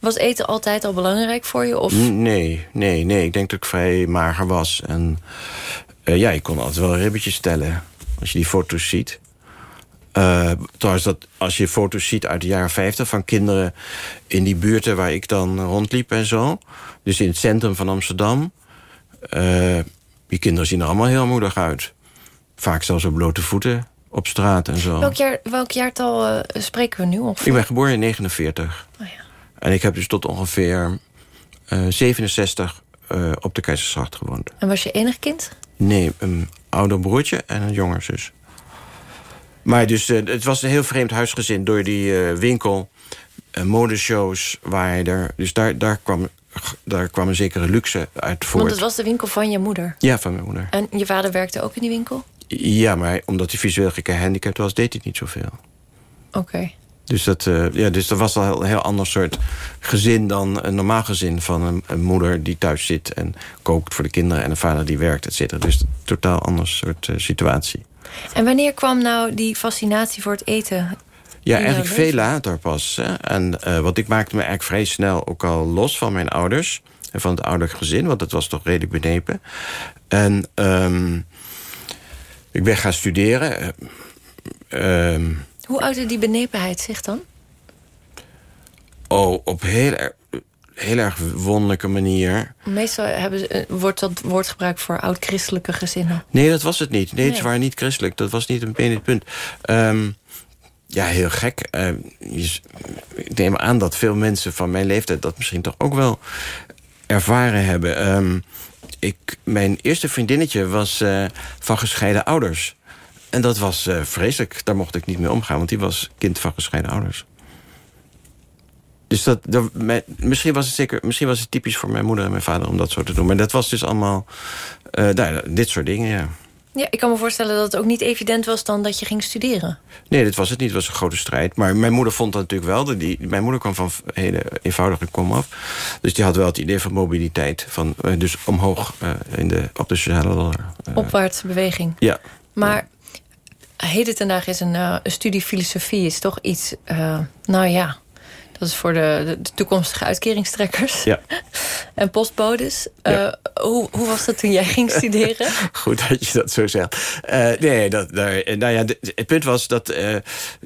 Was eten altijd al belangrijk voor je? Of? Nee, nee, nee. Ik denk dat ik vrij mager was. En uh, ja, ik kon altijd wel ribbetjes tellen. Als je die foto's ziet. Uh, trouwens, dat, als je foto's ziet uit de jaren 50 van kinderen in die buurten waar ik dan rondliep en zo. Dus in het centrum van Amsterdam. Uh, die kinderen zien er allemaal heel moedig uit. Vaak zelfs op blote voeten op straat en zo. Welk, jaar, welk jaartal uh, spreken we nu? Of? Ik ben geboren in 49. Oh, ja. En ik heb dus tot ongeveer 67 op de Keizersgracht gewoond. En was je enig kind? Nee, een ouder broertje en een jonger zus. Maar dus, het was een heel vreemd huisgezin door die winkel. Modeshows waar er... Dus daar, daar, kwam, daar kwam een zekere luxe uit voort. Want het was de winkel van je moeder? Ja, van mijn moeder. En je vader werkte ook in die winkel? Ja, maar omdat hij visueel gehandicapt was... deed hij niet zoveel. Oké. Okay. Dus dat, uh, ja, dus dat was al een heel ander soort gezin dan een normaal gezin... van een, een, moeder die thuis zit en kookt voor de kinderen... en een vader die werkt, et cetera. Dus een totaal ander soort uh, situatie. En wanneer kwam nou die fascinatie voor het eten? Ja, eigenlijk veel later pas. Hè? En uh, wat ik maakte me eigenlijk vrij snel ook al los van mijn ouders. En van het ouderlijk gezin, want het was toch redelijk benepen. En ehm, ik ben gaan studeren. Ehm, Hoe uitte die benepenheid zich dan? oh, op heel, erg- heel erg wonderlijke manier. Meestal hebben ze, eh, wordt dat woord gebruikt voor oud-christelijke gezinnen. Nee, dat was het niet. Nee, Nee. ze waren niet christelijk. Dat was niet meteen het punt. Ehm, ja, heel gek. Eh, je s- ik neem aan dat veel mensen van mijn leeftijd... dat misschien toch ook wel ervaren hebben. Ehm, ik, mijn eerste vriendinnetje was eh, van gescheiden ouders. En dat was eh, vreselijk. Daar mocht ik niet mee omgaan, want die was kind van gescheiden ouders. Dus dat, dat, misschien, was het zeker, misschien was het typisch voor mijn moeder en mijn vader om dat zo te doen. Maar dat was dus allemaal eh, dit soort dingen, ja. Ja, ik kan me voorstellen dat het ook niet evident was dan dat je ging studeren. Nee, dat was het niet. Het was een grote strijd. Maar mijn moeder vond dat natuurlijk wel. dat Die, mijn moeder kwam van hele eenvoudige kom af. Dus die had wel het idee van mobiliteit. Van, eh, dus omhoog eh, in de, op de sociale ladder. Eh, Opwaartse beweging. ja. Maar heden ten dagen is een, een studie filosofie is toch iets... nou ja, dat is voor de, de, de toekomstige uitkeringstrekkers. Ja. En postbodes. Eh, hoe, hoe was dat toen jij ging studeren? Goed dat je dat zo zegt. Eh, nee, dat, daar, eh, nou ja, de- het punt was dat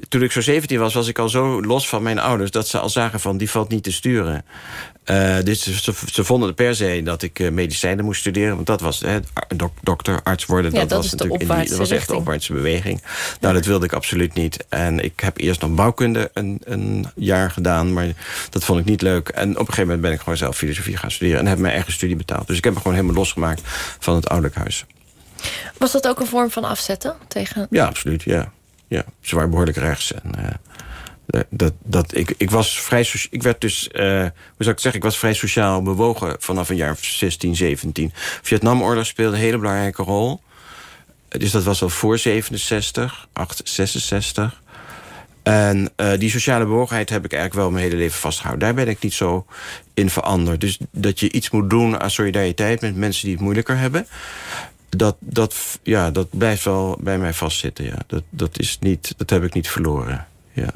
toen ik zo 17 was... was ik al zo los van mijn ouders... dat ze al zagen van, die valt niet te sturen. Dus ze, vonden per se dat ik medicijnen moest studeren. Want dat was hè, dok- dokter, arts worden. Ja, dat, dat was natuurlijk in die, dat was echt de opwaartse beweging. Nou, dat wilde ik absoluut niet. En ik heb eerst nog bouwkunde een, een jaar gedaan. Maar dat vond ik niet leuk. En op een gegeven moment ben ik gewoon zelf filosofie gaan studeren. En heb mijn eigen studie betaald. Dus ik heb me gewoon helemaal losgemaakt van het ouderlijk huis. Was dat ook een vorm van afzetten? Tegen... Ja, absoluut. Ja. Ja. Ze waren behoorlijk rechts. En, eh, dat- dat, ik, ik was vrij ik werd dus, eh, hoe zou ik het zeggen, ik was vrij sociaal bewogen vanaf een jaar of 16, 17. Vietnamoorlog speelde een hele belangrijke rol. Dus dat was al voor 67, 8, 66. En eh, die sociale bewogenheid heb ik eigenlijk wel mijn hele leven vastgehouden. Daar ben ik niet zo in veranderd. Dus dat je iets moet doen aan solidariteit met mensen die het moeilijker hebben. Dat, dat, ja, dat blijft wel bij mij vastzitten. Ja. Dat, dat, is niet, dat heb ik niet verloren. Ja.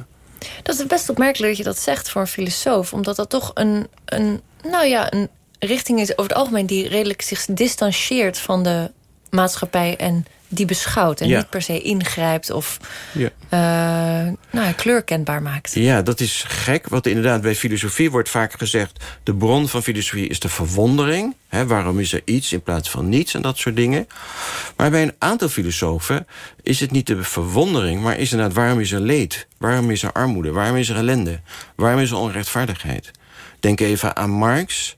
Dat is best opmerkelijk dat je dat zegt voor een filosoof. Omdat dat toch een, een, nou ja, een richting is over het algemeen... die redelijk zich distancieert van de maatschappij... en die beschouwt en Ja. niet per se ingrijpt of Ja. eh, nou kleur kenbaar maakt. Ja, dat is gek. Want inderdaad, bij filosofie wordt vaak gezegd... de bron van filosofie is de verwondering. Hè, waarom is er iets in plaats van niets en dat soort dingen. Maar bij een aantal filosofen is het niet de verwondering... maar is inderdaad waarom is er leed? Waarom is er armoede? Waarom is er ellende? Waarom is er onrechtvaardigheid? Denk even aan Marx.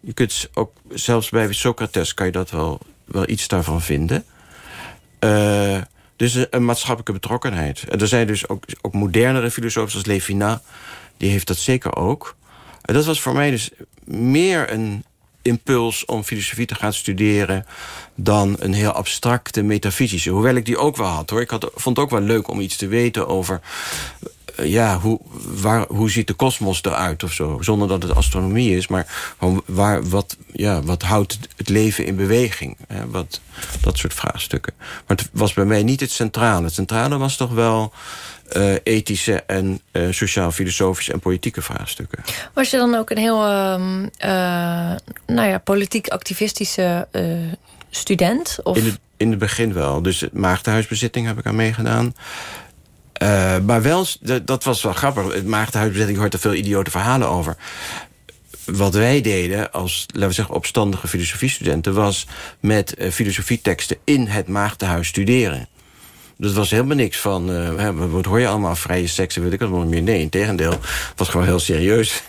Je kunt ook, zelfs bij Socrates kan je dat wel, wel iets daarvan vinden... Eh, dus een, maatschappelijke betrokkenheid. En er zijn dus ook, ook modernere filosofen zoals Levinas. Die heeft dat zeker ook. En dat was voor mij dus meer een impuls om filosofie te gaan studeren... dan een heel abstracte metafysische. Hoewel ik die ook wel had, hoor. Ik had, vond het ook wel leuk om iets te weten over... eh, ja, hoe, waar, hoe ziet de kosmos eruit of zo? Zonder dat het astronomie is, maar waar, wat, ja, wat houdt het leven in beweging? Hè? Wat, dat soort vraagstukken. Maar het was bij mij niet het centrale. Het centrale was toch wel eh, ethische en eh, sociaal-filosofische en politieke vraagstukken. Was je dan ook een heel ehm, eh, nou ja, politiek activistische eh, student? Of? In het, in het begin wel. Dus het maagdenhuisbezitting heb ik aan meegedaan. Eh, maar wel, dat, was wel grappig. Het maagdenhuisbezitting hoort er veel idiote verhalen over. Wat wij deden als, laten we zeggen, opstandige filosofiestudenten... was met eh, filosofieteksten in het maagdenhuis studeren. Dat was helemaal niks van, eh, wat hoor je allemaal, vrije seks, en weet ik wat meer. Nee, in tegendeel, het was gewoon heel serieus.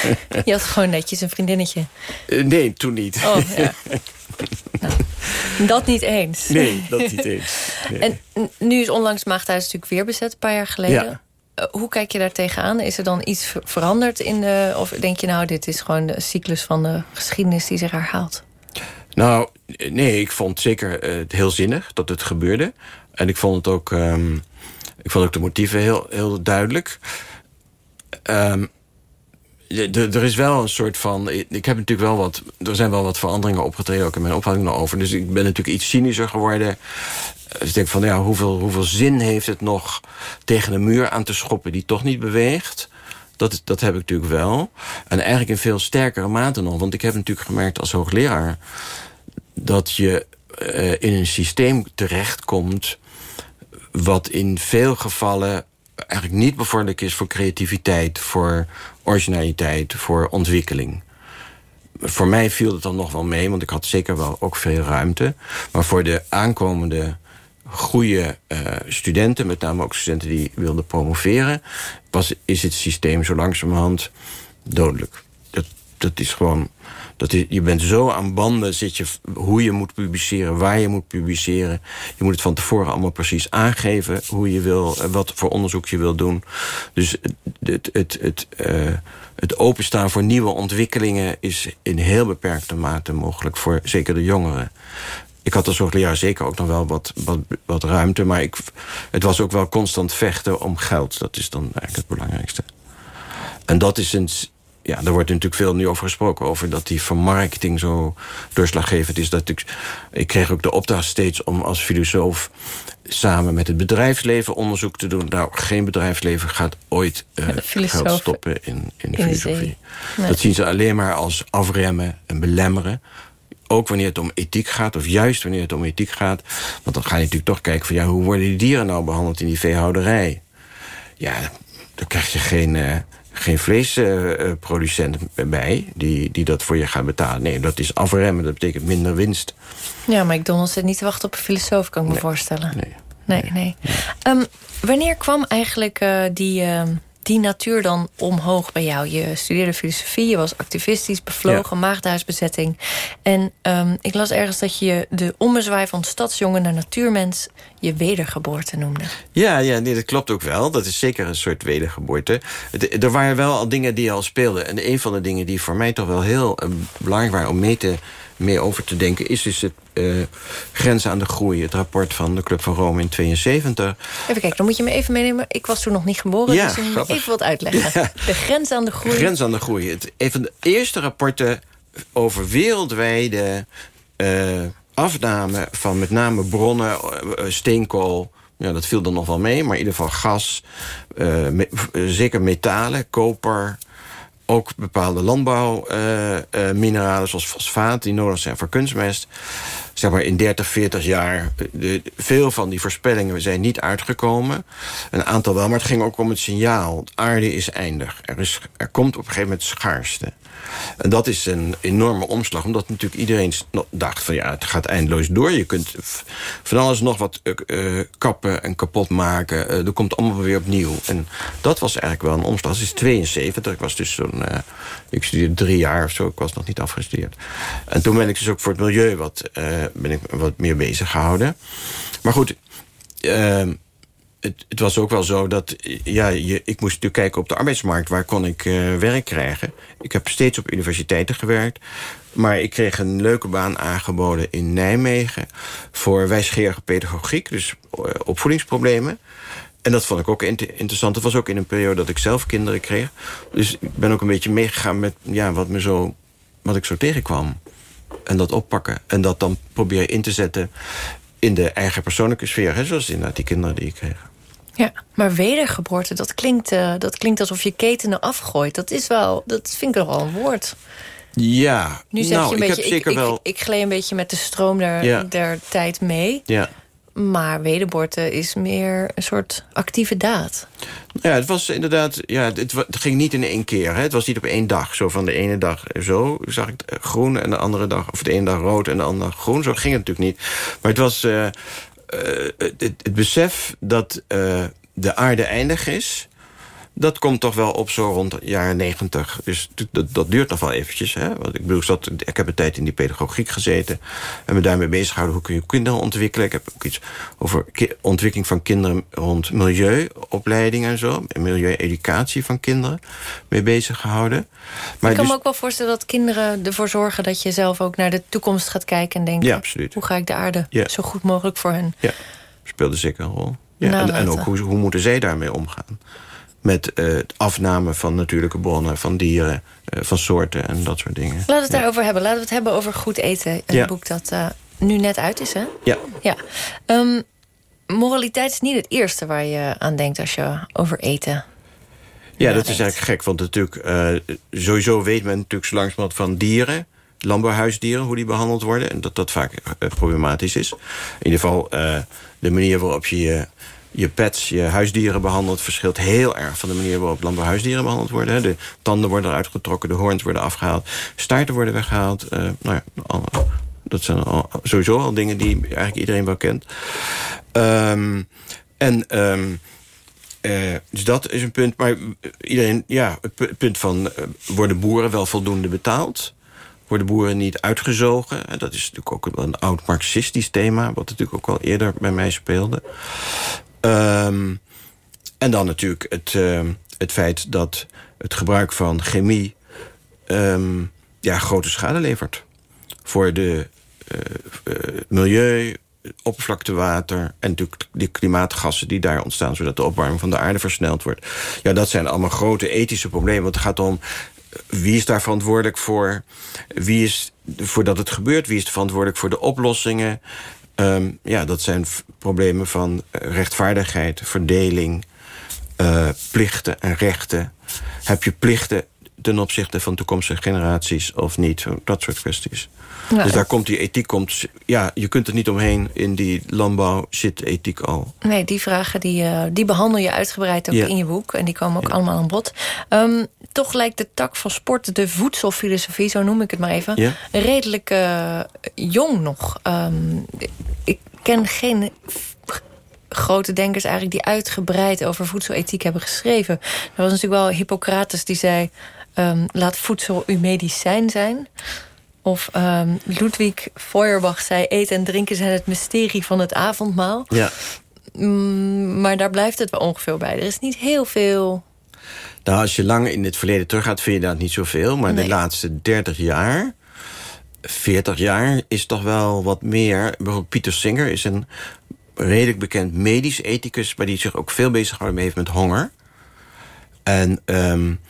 Je had gewoon netjes een vriendinnetje. Eh, nee, toen niet. Oh, ja. Dat niet eens. Nee, dat niet eens. Nee. En nu is onlangs Maagdhuis natuurlijk weer bezet, een paar jaar geleden. Ja. Eh, hoe kijk je daar tegenaan? Is er dan iets ver- veranderd in de... Of denk je nou, dit is gewoon de cyclus van de geschiedenis die zich herhaalt? Nou, nee, ik vond zeker het heel zinnig dat het gebeurde. En ik vond het ook, ehm, ik vond ook de motieven heel, heel duidelijk. De- de- er is wel een soort van. Ik heb natuurlijk wel wat. Er zijn wel wat veranderingen opgetreden, ook in mijn opvatting over. Dus ik ben natuurlijk iets cynischer geworden. Dus ik denk van ja, hoeveel, hoeveel zin heeft het nog tegen een muur aan te schoppen die toch niet beweegt? Dat, dat heb ik natuurlijk wel. En eigenlijk in veel sterkere mate nog. Want ik heb natuurlijk gemerkt als hoogleraar... dat je eh, in een systeem terechtkomt... wat in veel gevallen eigenlijk niet bevorderlijk is voor creativiteit... voor originaliteit, voor ontwikkeling voor mij viel het dan nog wel mee, want ik had zeker wel ook veel ruimte. Maar voor de aankomende goede eh, studenten, met name ook studenten die wilden promoveren, was, is het systeem zo langzamerhand dodelijk. Dat, dat is gewoon. Dat je bent zo aan banden, zit je, hoe je moet publiceren, waar je moet publiceren. Je moet het van tevoren allemaal precies aangeven hoe je wil, eh, wat voor onderzoek je wil doen. Dus het, het, het, eh, het openstaan voor nieuwe ontwikkelingen is in heel beperkte mate mogelijk voor zeker de jongeren. Ik had als hoogleraar zeker ook nog wel wat, wat, wat ruimte, maar ik, het was ook wel constant vechten om geld. Dat is dan eigenlijk het belangrijkste. En dat is een. Ja, daar wordt natuurlijk veel nu over gesproken. Over dat die vermarkting zo doorslaggevend is. Dat ik, ik kreeg ook de opdracht steeds om als filosoof samen met het bedrijfsleven onderzoek te doen. Nou, geen bedrijfsleven gaat ooit eh, geld stoppen in, in filosofie. Nee. Dat zien ze alleen maar als afremmen en belemmeren. Ook wanneer het om ethiek gaat, of juist wanneer het om ethiek gaat. Want dan ga je natuurlijk toch kijken van ja, hoe worden die dieren nou behandeld in die veehouderij? Ja, dan krijg je geen, eh, geen vleesproducent bij die, die dat voor je gaat betalen. Nee, dat is afremmen, dat betekent minder winst. Ja, maar McDonald's zit niet te wachten op een filosoof, kan ik me voorstellen. Nee, nee. Ehm, wanneer kwam eigenlijk eh, die, ehm, die natuur dan omhoog bij jou? Je studeerde filosofie, je was activistisch, bevlogen, maagdhuisbezetting. En ehm, ik las ergens dat je de ommezwaai van stadsjongen naar natuurmens... je wedergeboorte noemde. Ja, ja nee, dat klopt ook wel. Dat is zeker een soort wedergeboorte. Er waren wel al dingen die al speelden. En een van de dingen die voor mij toch wel heel eh, belangrijk waren... om mee, te, mee over te denken... is dus het eh, Grenzen aan de Groei. Het rapport van de Club van Rome in 72. Even kijken, dan moet je me even meenemen. Ik was toen nog niet geboren, Ja, dus dan moet even wat uitleggen. De grens aan de groei. Grens aan de groei. Het, een van de eerste rapporten over wereldwijde eh, afname van met name bronnen, eh, steenkool. Ja, dat viel dan nog wel mee, maar in ieder geval gas, me- zeker metalen, koper. Ook bepaalde landbouwmineralen zoals fosfaat, die nodig zijn voor kunstmest. Zeg maar in 30, 40 jaar. eh, De, veel van die voorspellingen zijn niet uitgekomen. Een aantal wel, maar het ging ook om het signaal. De aarde is eindig. Er, is, er komt op een gegeven moment schaarste. En dat is een enorme omslag, omdat natuurlijk iedereen dacht van ja, het gaat eindeloos door. Je kunt van alles nog wat eh, eh, kappen en kapot maken. Eh, er komt allemaal weer opnieuw. En dat was eigenlijk wel een omslag. Het is 72, ik was dus zo'n... ik studeerde drie jaar of zo, ik was nog niet afgestudeerd. En toen ben ik dus ook voor het milieu wat, ben ik wat meer bezig gehouden. Maar goed, het, het was ook wel zo dat ja, ik moest natuurlijk kijken op de arbeidsmarkt waar kon ik eh, werk krijgen. Ik heb steeds op universiteiten gewerkt. Maar ik kreeg een leuke baan aangeboden in Nijmegen voor wijsgerige pedagogiek, dus eh, opvoedingsproblemen. En dat vond ik ook inter- interessant. Het was ook in een periode dat ik zelf kinderen kreeg. Dus ik ben ook een beetje meegegaan met ja, wat, me zo, wat ik zo tegenkwam. En dat oppakken. En dat dan proberen in te zetten in de eigen persoonlijke sfeer. Hè, zoals inderdaad die kinderen die ik kreeg. Ja, maar wedergeboorte, dat klinkt, eh, dat klinkt alsof je ketenen afgooit. Dat is wel, dat vind ik wel een woord. Ja, Nu zeg nou, je een ik beetje, heb zeker ik, wel... ik, ik gleed een beetje met de stroom der, Ja. der tijd mee. ja. Maar wedergeboorte is meer een soort actieve daad. Ja, het was inderdaad. Ja, het, ging niet in één keer. Hè. Het was niet op één dag. Zo van de ene dag zo zag ik het groen en de andere dag, of de ene dag rood en de andere dag groen. Zo ging het natuurlijk niet. Maar het was eh, eh, het, het besef dat eh, de aarde eindig is. Dat komt toch wel op zo rond het jaar 90. Dus dat- duurt nog wel eventjes. Hè? Want ik bedoel, ik, zat, ik heb een tijd in die pedagogiek gezeten. En me daarmee bezig gehouden. Hoe kun je kinderen ontwikkelen? Ik heb ook iets over ontwikkeling van kinderen rond milieuopleiding en zo. En milieueducatie van kinderen mee bezig gehouden. Maar ik kan dus- me ook wel voorstellen dat kinderen ervoor zorgen... dat je zelf ook naar de toekomst gaat kijken en denken... Ja, absoluut. hoe ga ik de aarde Ja. zo goed mogelijk voor hen Ja, speelde zeker een rol. Ja, en, ook hoe, hoe moeten zij daarmee omgaan? Met eh, afname van natuurlijke bronnen, van dieren, eh, van soorten en dat soort dingen. Laten we het daarover hebben. Laten we het hebben over Goed Eten. Een Ja. boek dat eh, nu net uit is, hè? Ja. Ja. Ehm, moraliteit is niet het eerste waar je aan denkt als je over eten Ja, dat is eigenlijk gek. Want natuurlijk, uh, sowieso weet men natuurlijk zo langzamerhand van dieren landbouwhuisdieren, hoe die behandeld worden. En dat dat vaak uh, problematisch is. In ieder geval, uh, de manier waarop je je, je pets, je huisdieren behandelt... verschilt heel erg van de manier waarop landbouwhuisdieren behandeld worden. De tanden worden eruit getrokken, de hoorns worden afgehaald... staarten worden weggehaald. Uh, nou ja, dat zijn sowieso al dingen die eigenlijk iedereen wel kent. Um, en... Um, uh, dus dat is een punt. Maar iedereen, ja, het punt van... Uh, worden boeren wel voldoende betaald? Worden boeren niet uitgezogen? En dat is natuurlijk ook een oud marxistisch thema... wat natuurlijk ook al eerder bij mij speelde. Um, en dan natuurlijk het, uh, het feit dat het gebruik van chemie... Um, ja, grote schade levert. Voor de uh, milieu, oppervlaktewater... en natuurlijk die klimaatgassen die daar ontstaan... zodat de opwarming van de aarde versneld wordt. Ja, dat zijn allemaal grote ethische problemen. Want het gaat om wie is daar verantwoordelijk voor? Wie is voordat het gebeurt? Wie is verantwoordelijk voor de oplossingen? Um, ja, dat zijn problemen van rechtvaardigheid, verdeling, uh, plichten en rechten. Heb je plichten ten opzichte van toekomstige generaties of niet? Dat soort kwesties. Ja, dus daar komt die ethiek, komt, ja, je kunt er niet omheen. In die landbouw zit ethiek al. Nee, die vragen die, uh, die behandel je uitgebreid ook ja. in je boek. En die komen ook ja. allemaal aan bod. Um, toch lijkt de tak van sport, de voedselfilosofie, zo noem ik het maar even... redelijk uh, jong nog. Um, ik ken geen grote denkers eigenlijk die uitgebreid over voedselethiek hebben geschreven. Er was natuurlijk wel Hippocrates die zei... Um, laat voedsel uw medicijn zijn... Of um, Ludwig Feuerbach zei... eten en drinken zijn het mysterie van het avondmaal. Ja. Mm, maar daar blijft het wel ongeveer bij. Er is niet heel veel... Nou, als je lang in het verleden teruggaat... vind je dat niet zoveel. Maar nee. de laatste 30 jaar... 40 jaar is toch wel wat meer... Bijvoorbeeld Pieter Singer is een redelijk bekend medisch ethicus... maar die zich ook veel bezig heeft met honger. En um,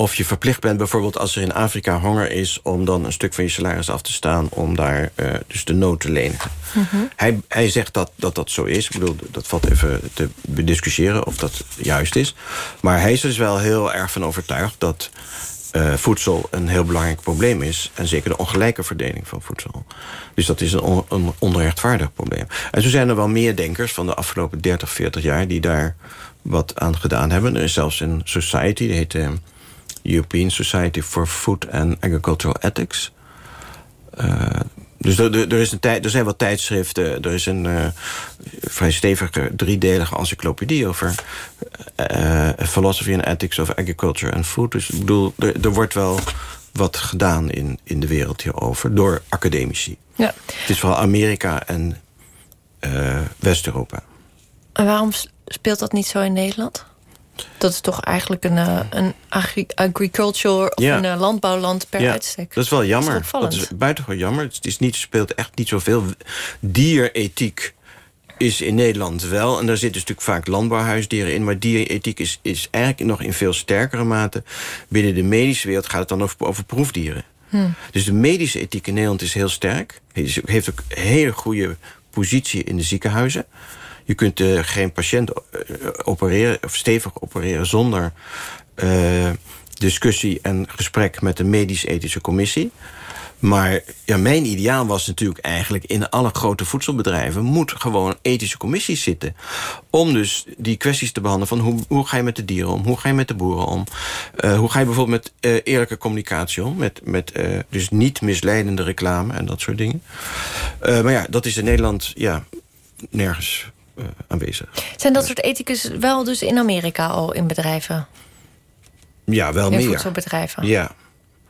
of je verplicht bent, bijvoorbeeld als er in Afrika honger is... om dan een stuk van je salaris af te staan... om daar uh, dus de nood te lenen. Mm -hmm. hij, hij zegt dat, dat dat zo is. Ik bedoel, dat valt even te bediscussiëren of dat juist is. Maar hij is er dus wel heel erg van overtuigd... dat uh, voedsel een heel belangrijk probleem is. En zeker de ongelijke verdeling van voedsel. Dus dat is een, on, een onrechtvaardig probleem. En zo zijn er wel meer denkers van de afgelopen 30, 40 jaar... die daar wat aan gedaan hebben. Er is zelfs een society, die heet... European Society for Food and Agricultural Ethics. Uh, dus er, er, is een tijd, er zijn wat tijdschriften. Er is een uh, vrij stevige driedelige encyclopedie over uh, philosophy and ethics of agriculture and food. Dus ik bedoel, er, er wordt wel wat gedaan in, in de wereld hierover door academici. Ja. Het is vooral Amerika en West-Europa. En waarom speelt dat niet zo in Nederland? Dat is toch eigenlijk een, uh, een agri agriculture of Ja. een uh, landbouwland per ja, uitstek. dat is wel jammer. Dat is opvallend. dat is buitengewoon jammer. Het is niet, speelt echt niet zoveel. Dierethiek is in Nederland wel. En daar zitten natuurlijk vaak landbouwhuisdieren in. Maar dierethiek is, is eigenlijk nog in veel sterkere mate. Binnen de medische wereld gaat het dan over, over proefdieren. Hm. Dus de medische ethiek in Nederland is heel sterk. Heeft heeft ook een hele goede positie in de ziekenhuizen. Je kunt uh, geen patiënt uh, opereren of stevig opereren zonder uh, discussie en gesprek met de medisch-ethische commissie. Maar ja, mijn ideaal was natuurlijk eigenlijk... in alle grote voedselbedrijven moet gewoon ethische commissies zitten. Om dus die kwesties te behandelen van hoe, hoe ga je met de dieren om? Hoe ga je met de boeren om? Hoe ga je bijvoorbeeld met eerlijke communicatie om? Met, met dus niet misleidende reclame en dat soort dingen. maar ja, dat is in Nederland ja, nergens aanwezig. Zijn dat soort ethicus wel dus in Amerika al in bedrijven? Ja, wel in meer. voedselbedrijven? Ja.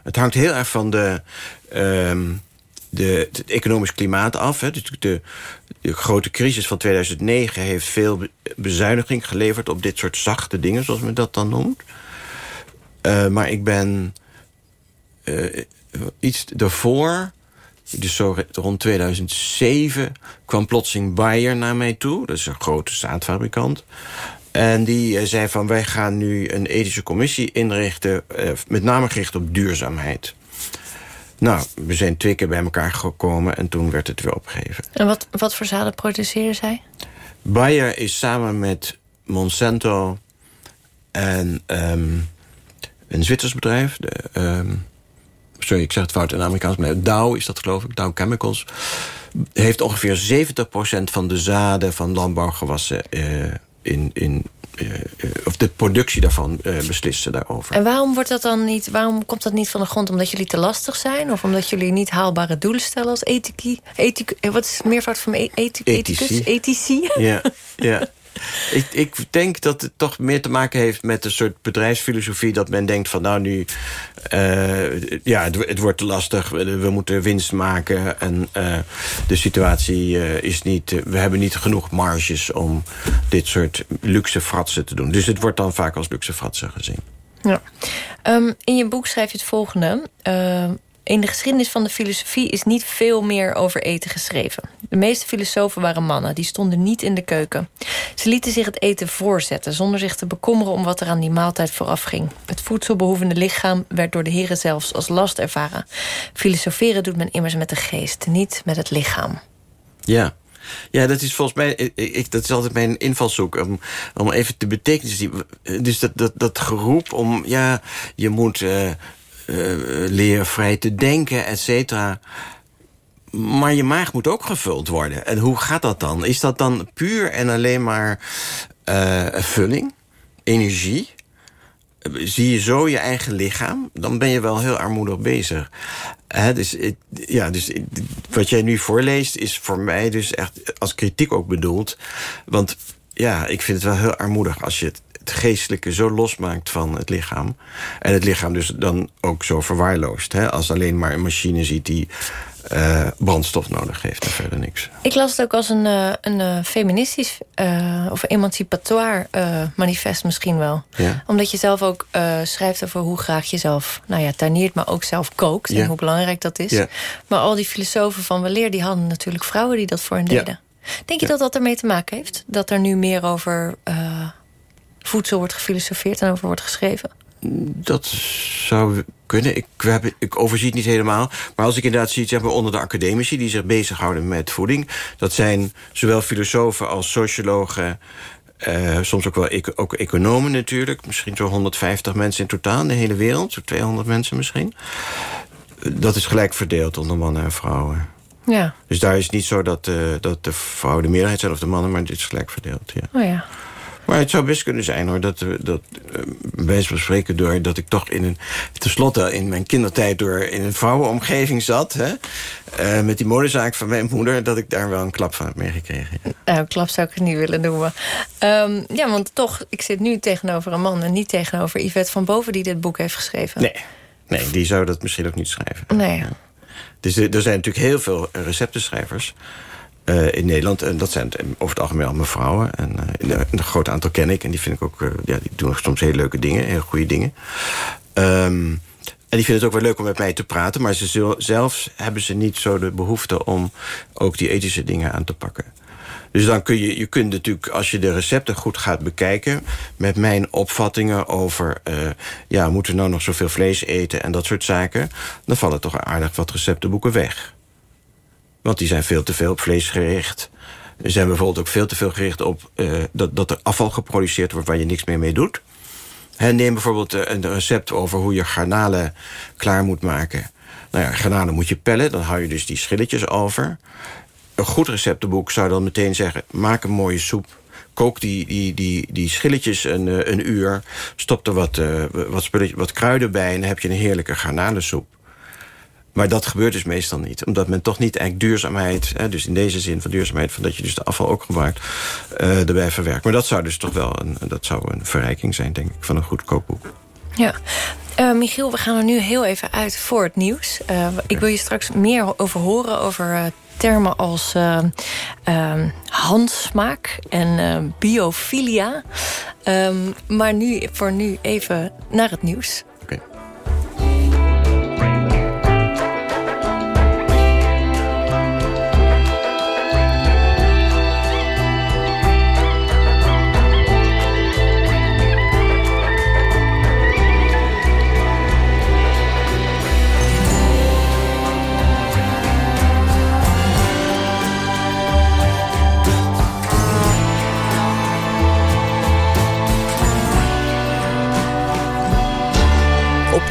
Het hangt heel erg van de, um, de, het economisch klimaat af. Hè. De, de, de, grote crisis van 2009 heeft veel bezuiniging geleverd... op dit soort zachte dingen, zoals men dat dan noemt. Uh, maar ik ben uh, iets daarvoor... Dus zo rond 2007 kwam plotseling Bayer naar mij toe. Dat is een grote zaadfabrikant. En die uh, zei van wij gaan nu een ethische commissie inrichten... Uh, met name gericht op duurzaamheid. Nou, we zijn twee keer bij elkaar gekomen en toen werd het weer opgegeven. En wat, wat voor zaden produceren zij? Bayer is samen met Monsanto En ehm, een Zwitsers bedrijf. De, ehm, sorry, ik zeg het fout in Amerikaans. Maar Dow is dat geloof ik. Dow Chemicals. Heeft ongeveer 70% van de zaden van landbouwgewassen... Uh, in, in of de productie daarvan beslissen daarover. En waarom, wordt dat dan niet, waarom komt dat niet van de grond? Omdat jullie te lastig zijn? Of omdat jullie niet haalbare doelen stellen als ethici? Ethic, wat is het meervoud van ethic, ethicus? Ethici. Ja, ja. Ik, ik denk dat het toch meer te maken heeft met een soort bedrijfsfilosofie... dat men denkt van nou nu, uh, ja, het, het, wordt lastig, we, moeten winst maken... en uh, de situatie uh, is niet, we hebben niet genoeg marges om dit soort luxe fratsen te doen. Dus het wordt dan vaak als luxe fratsen gezien. Ja. Um, in je boek schrijf je het volgende... In de geschiedenis van de filosofie is niet veel meer over eten geschreven. De meeste filosofen waren mannen, die stonden niet in de keuken. Ze lieten zich het eten voorzetten, zonder zich te bekommeren om wat er aan die maaltijd vooraf ging. Het voedselbehoevende lichaam werd door de heren zelfs als last ervaren. Filosoferen doet men immers met de geest, niet met het lichaam. Ja, ja, dat is volgens mij, ik, dat is altijd mijn invalshoek. Om, om even te betekenen. Dus dat, dat, dat geroep om, ja, je moet uh, uh, leren vrij te denken, et cetera. Maar je maag moet ook gevuld worden. En hoe gaat dat dan? Is dat dan puur en alleen maar uh, vulling, energie? Zie je zo je eigen lichaam, dan ben je wel heel armoedig bezig. Dus, ja, dus wat jij nu voorleest is voor mij dus echt als kritiek ook bedoeld. Want ja, ik vind het wel heel armoedig als je het het geestelijke zo losmaakt van het lichaam. En het lichaam dus dan ook zo verwaarloost. Hè? Als alleen maar een machine ziet die uh, brandstof nodig heeft en verder niks. Ik las het ook als een, uh, een uh, feministisch of emancipatoire manifest misschien wel. Ja. Omdat je zelf ook schrijft over hoe graag je zelf nou ja, tuiniert... maar ook zelf kookt ja. en hoe belangrijk dat is. Ja. Maar al die filosofen van weleer die hadden natuurlijk vrouwen die dat voor hen deden. Denk je dat dat ermee te maken heeft? Dat er nu meer over voedsel wordt gefilosofeerd en over wordt geschreven? Dat zou kunnen. Ik, we hebben, ik overzie het niet helemaal. Maar als ik inderdaad zie, zeg maar, onder de academici... die zich bezighouden met voeding... dat zijn zowel filosofen als sociologen... Uh, soms ook wel ook economen natuurlijk. Misschien zo'n 150 mensen in totaal in de hele wereld. Zo'n 200 mensen misschien. Dat is gelijk verdeeld onder mannen en vrouwen. Ja. Dus daar is het niet zo dat, uh, dat de vrouwen de meerderheid zijn of de mannen... maar het is gelijk verdeeld, ja. Oh ja. Maar het zou best kunnen zijn hoor, dat, dat bij van spreken door dat ik toch in een, tenslotte in mijn kindertijd door in een vrouwenomgeving zat, hè, uh, met die modezaak van mijn moeder, dat ik daar wel een klap van heb meegekregen. Ja. Nou, klap zou ik het niet willen noemen. Um, ja, want toch, ik zit nu tegenover een man en niet tegenover Yvette van Boven die dit boek heeft geschreven. Nee, nee die zou dat misschien ook niet schrijven. Nee. Ja. Dus er zijn natuurlijk heel veel receptenschrijvers. Uh, in Nederland. En dat zijn over het algemeen allemaal vrouwen. En uh, een groot aantal ken ik. En die vind ik ook, uh, ja, die doen soms hele leuke dingen, heel goede dingen. Um, en die vinden het ook wel leuk om met mij te praten. Maar ze zullen, zelfs hebben ze niet zo de behoefte om ook die ethische dingen aan te pakken. Dus dan kun je, je kunt natuurlijk, als je de recepten goed gaat bekijken... met mijn opvattingen over... Uh, ja, moeten we nou nog zoveel vlees eten en dat soort zaken... dan vallen toch aardig wat receptenboeken weg. Want die zijn veel te veel op vlees gericht. Er zijn bijvoorbeeld ook veel te veel gericht op uh, dat, dat er afval geproduceerd wordt waar je niks meer mee doet. He, neem bijvoorbeeld uh, een recept over hoe je garnalen klaar moet maken. Nou ja, garnalen moet je pellen, dan hou je dus die schilletjes over. Een goed receptenboek zou dan meteen zeggen... maak een mooie soep, kook die, die, die, die schilletjes een, uh, een uur... stop er wat, uh, wat, wat kruiden bij en heb je een heerlijke garnalensoep. Maar dat gebeurt dus meestal niet. Omdat men toch niet eigenlijk duurzaamheid... Hè, dus in deze zin van duurzaamheid... van dat je dus de afval ook gebruikt, uh, erbij verwerkt. Maar dat zou dus toch wel een, dat zou een verrijking zijn, denk ik... van een goed kookboek. Ja. Uh, Michiel, we gaan er nu heel even uit voor het nieuws. Uh, ik wil je straks meer over horen... over termen als handsmaak en biofilia. Um, maar nu, voor nu even naar het nieuws.